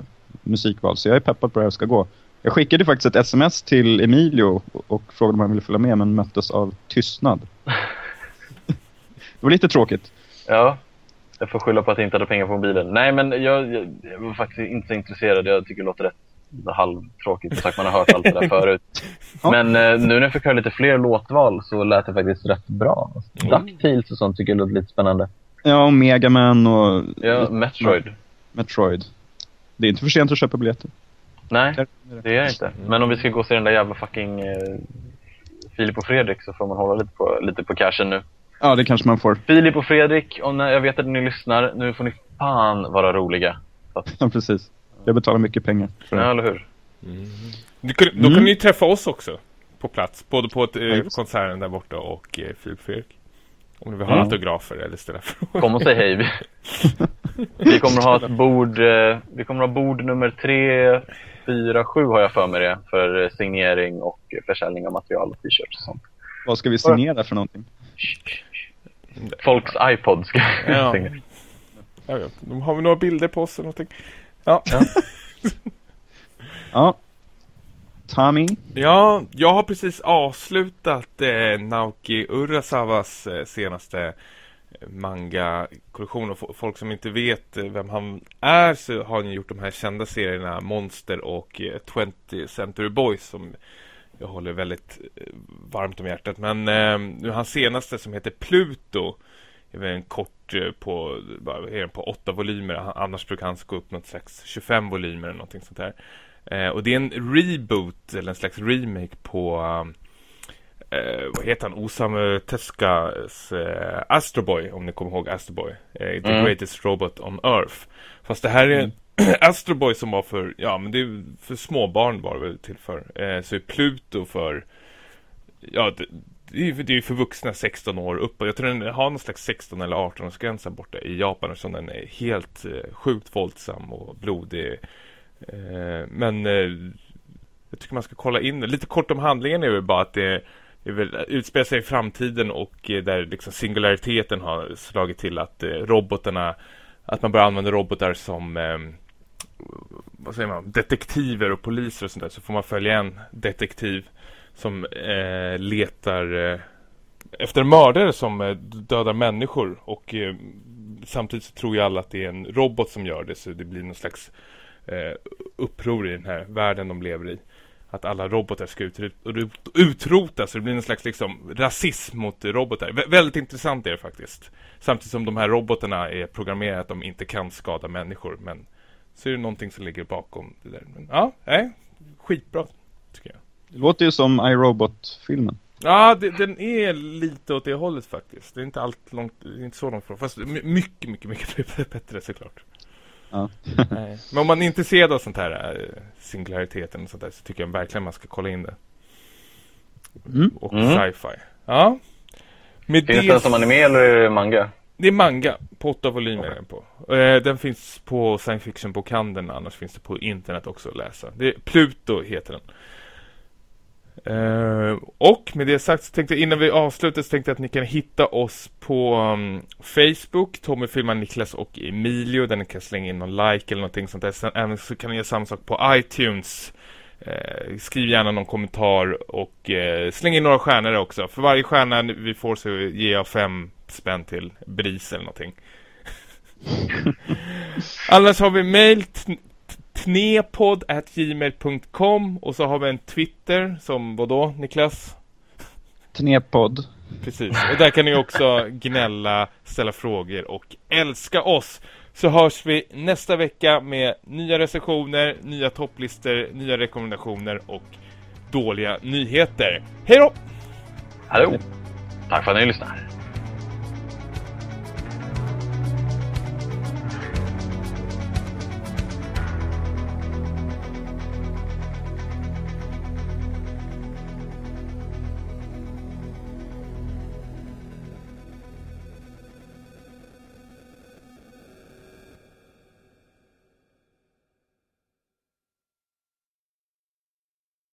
S2: musikval så jag är peppad på det här ska gå. Jag skickade faktiskt ett sms till Emilio och, frågade om han ville följa med men möttes av tystnad. det var lite tråkigt.
S3: Ja, jag får skylla på att jag inte hade pengar på mobilen. Nej, men jag, jag, jag var faktiskt inte så intresserad. Jag tycker det låter rätt halvtråkigt. Sagt, man har hört allt det där förut. Men eh, nu när jag fick höra lite fler låtval så lät det faktiskt rätt bra. DuckTales och sånt tycker jag låter lite spännande.
S2: Ja, och Mega Man och
S3: Ja, Metroid.
S2: Metroid. Det är inte för sent att köpa biljetter.
S3: Nej, det är det inte. Men om vi ska gå och se den där jävla fucking eh, Filip och Fredrik så får man hålla lite på, lite på cashen nu.
S2: Ja, det kanske man får.
S3: Filip och Fredrik, om jag vet att ni lyssnar, nu får ni fan vara roliga. Att,
S2: Ja, precis. Jag betalar mycket pengar för det.
S3: ja, eller hur?
S1: Du kunde, Då
S2: Mm.
S1: kan ni träffa oss också. På plats. Både på ett, eh, konserten där borta och eh, Filip Fredrik. Om ni vill ha
S2: Mm.
S1: autografer eller ställa frågor.
S3: Kom och säg hej. Vi, vi kommer att ha ett bord, eh, vi kommer att ha bord nummer tre, fyra, sju har jag för mig det. För signering och försäljning av material och t-shirts och sånt.
S2: Vad ska vi signera för någonting?
S3: Folks iPod ska
S1: Ja.
S3: signera.
S1: Ja, ja. De har vi några bilder på oss eller någonting? Ja.
S2: Ja. Tommy.
S1: Ja, jag har precis avslutat eh, Naoki Urasawas eh, senaste eh, manga-kollektion. Och folk som inte vet eh, vem han är så har han gjort de här kända serierna Monster och eh, 20th Century Boys som jag håller väldigt eh, varmt om hjärtat. Men eh, nu hans senaste som heter Pluto är en kort eh, på, vad är på åtta volymer. Annars brukar han gå upp något slags 25 volymer eller någonting sånt där. Eh, och det är en reboot eller en slags remake på eh, vad heter han? Osamu Teskas eh, Astro Boy om ni kommer ihåg Astro Boy. Eh, The
S3: Mm.
S1: Greatest Robot on Earth. Fast det här är Astro Boy som var för, ja men det är för småbarn var det väl till för. Eh, så är Pluto för, ja det, det är ju för, vuxna 16 år upp. Jag tror den har någon slags 16 eller 18 års gräns här borta i Japan eftersom den är helt eh, sjukt våldsam och blodig. Eh, men eh, jag tycker man ska kolla in det. Lite kort om handlingen är väl bara att det det väl, utspelar sig i framtiden och eh, där liksom singulariteten har slagit till att eh, robotarna att man börjar använda robotar som eh, vad säger man, detektiver och poliser och sånt där. Så får man följa en detektiv som eh, letar eh, efter mördare som eh, dödar människor. Och eh, samtidigt så tror ju alla att det är en robot som gör det. Så det blir någon slags eh, uppror i den här världen de lever i. Att alla robotar ska utrot, ut- utrotas så det blir någon slags liksom, rasism mot robotar. Vä- väldigt intressant är det faktiskt. Samtidigt som de här robotarna är programmerade att de inte kan skada människor. Men så är det någonting som ligger bakom det där. Men, ja, nej, skitbra tycker jag.
S2: Det låter ju som iRobot-filmen.
S1: Ja, det, den är lite åt det hållet faktiskt. Det är inte allt långt, det är inte så långt från. Fast my- mycket, mycket, mycket bättre såklart.
S2: Ja.
S1: Men om man är intresserad av sånt här eh, singulariteten och sånt där så tycker jag verkligen man ska kolla in det.
S2: Mm.
S1: Och
S3: Mm.
S1: sci-fi. Ja. Med
S3: Finns den som anime eller är det manga?
S1: Det är manga. På åtta volymer är den på. Eh, den finns på science fiction-bokhandeln. Annars finns det på internet också att läsa. Det är Pluto heter den. Eh, och med det sagt så tänkte jag innan vi avslutar så tänkte jag att ni kan hitta oss på um, Facebook, Tommy filmar Niklas och Emilio där ni kan slänga in någon like eller någonting sånt där. Sen även så kan ni göra samma sak på iTunes. Eh, skriv gärna någon kommentar och eh, släng in några stjärnor också. För varje stjärna vi får så ger jag fem spänn till BRIS eller någonting. Annars har vi mejl t- tnepod at gmail.com och så har vi en Twitter som vadå Niklas?
S2: Tnepodd.
S1: Precis, och där kan ni också gnälla, ställa frågor och älska oss. Så hörs vi nästa vecka med nya recensioner, nya topplistor, nya rekommendationer och dåliga nyheter. Hej då!
S3: Hallå! Tack för att ni lyssnar.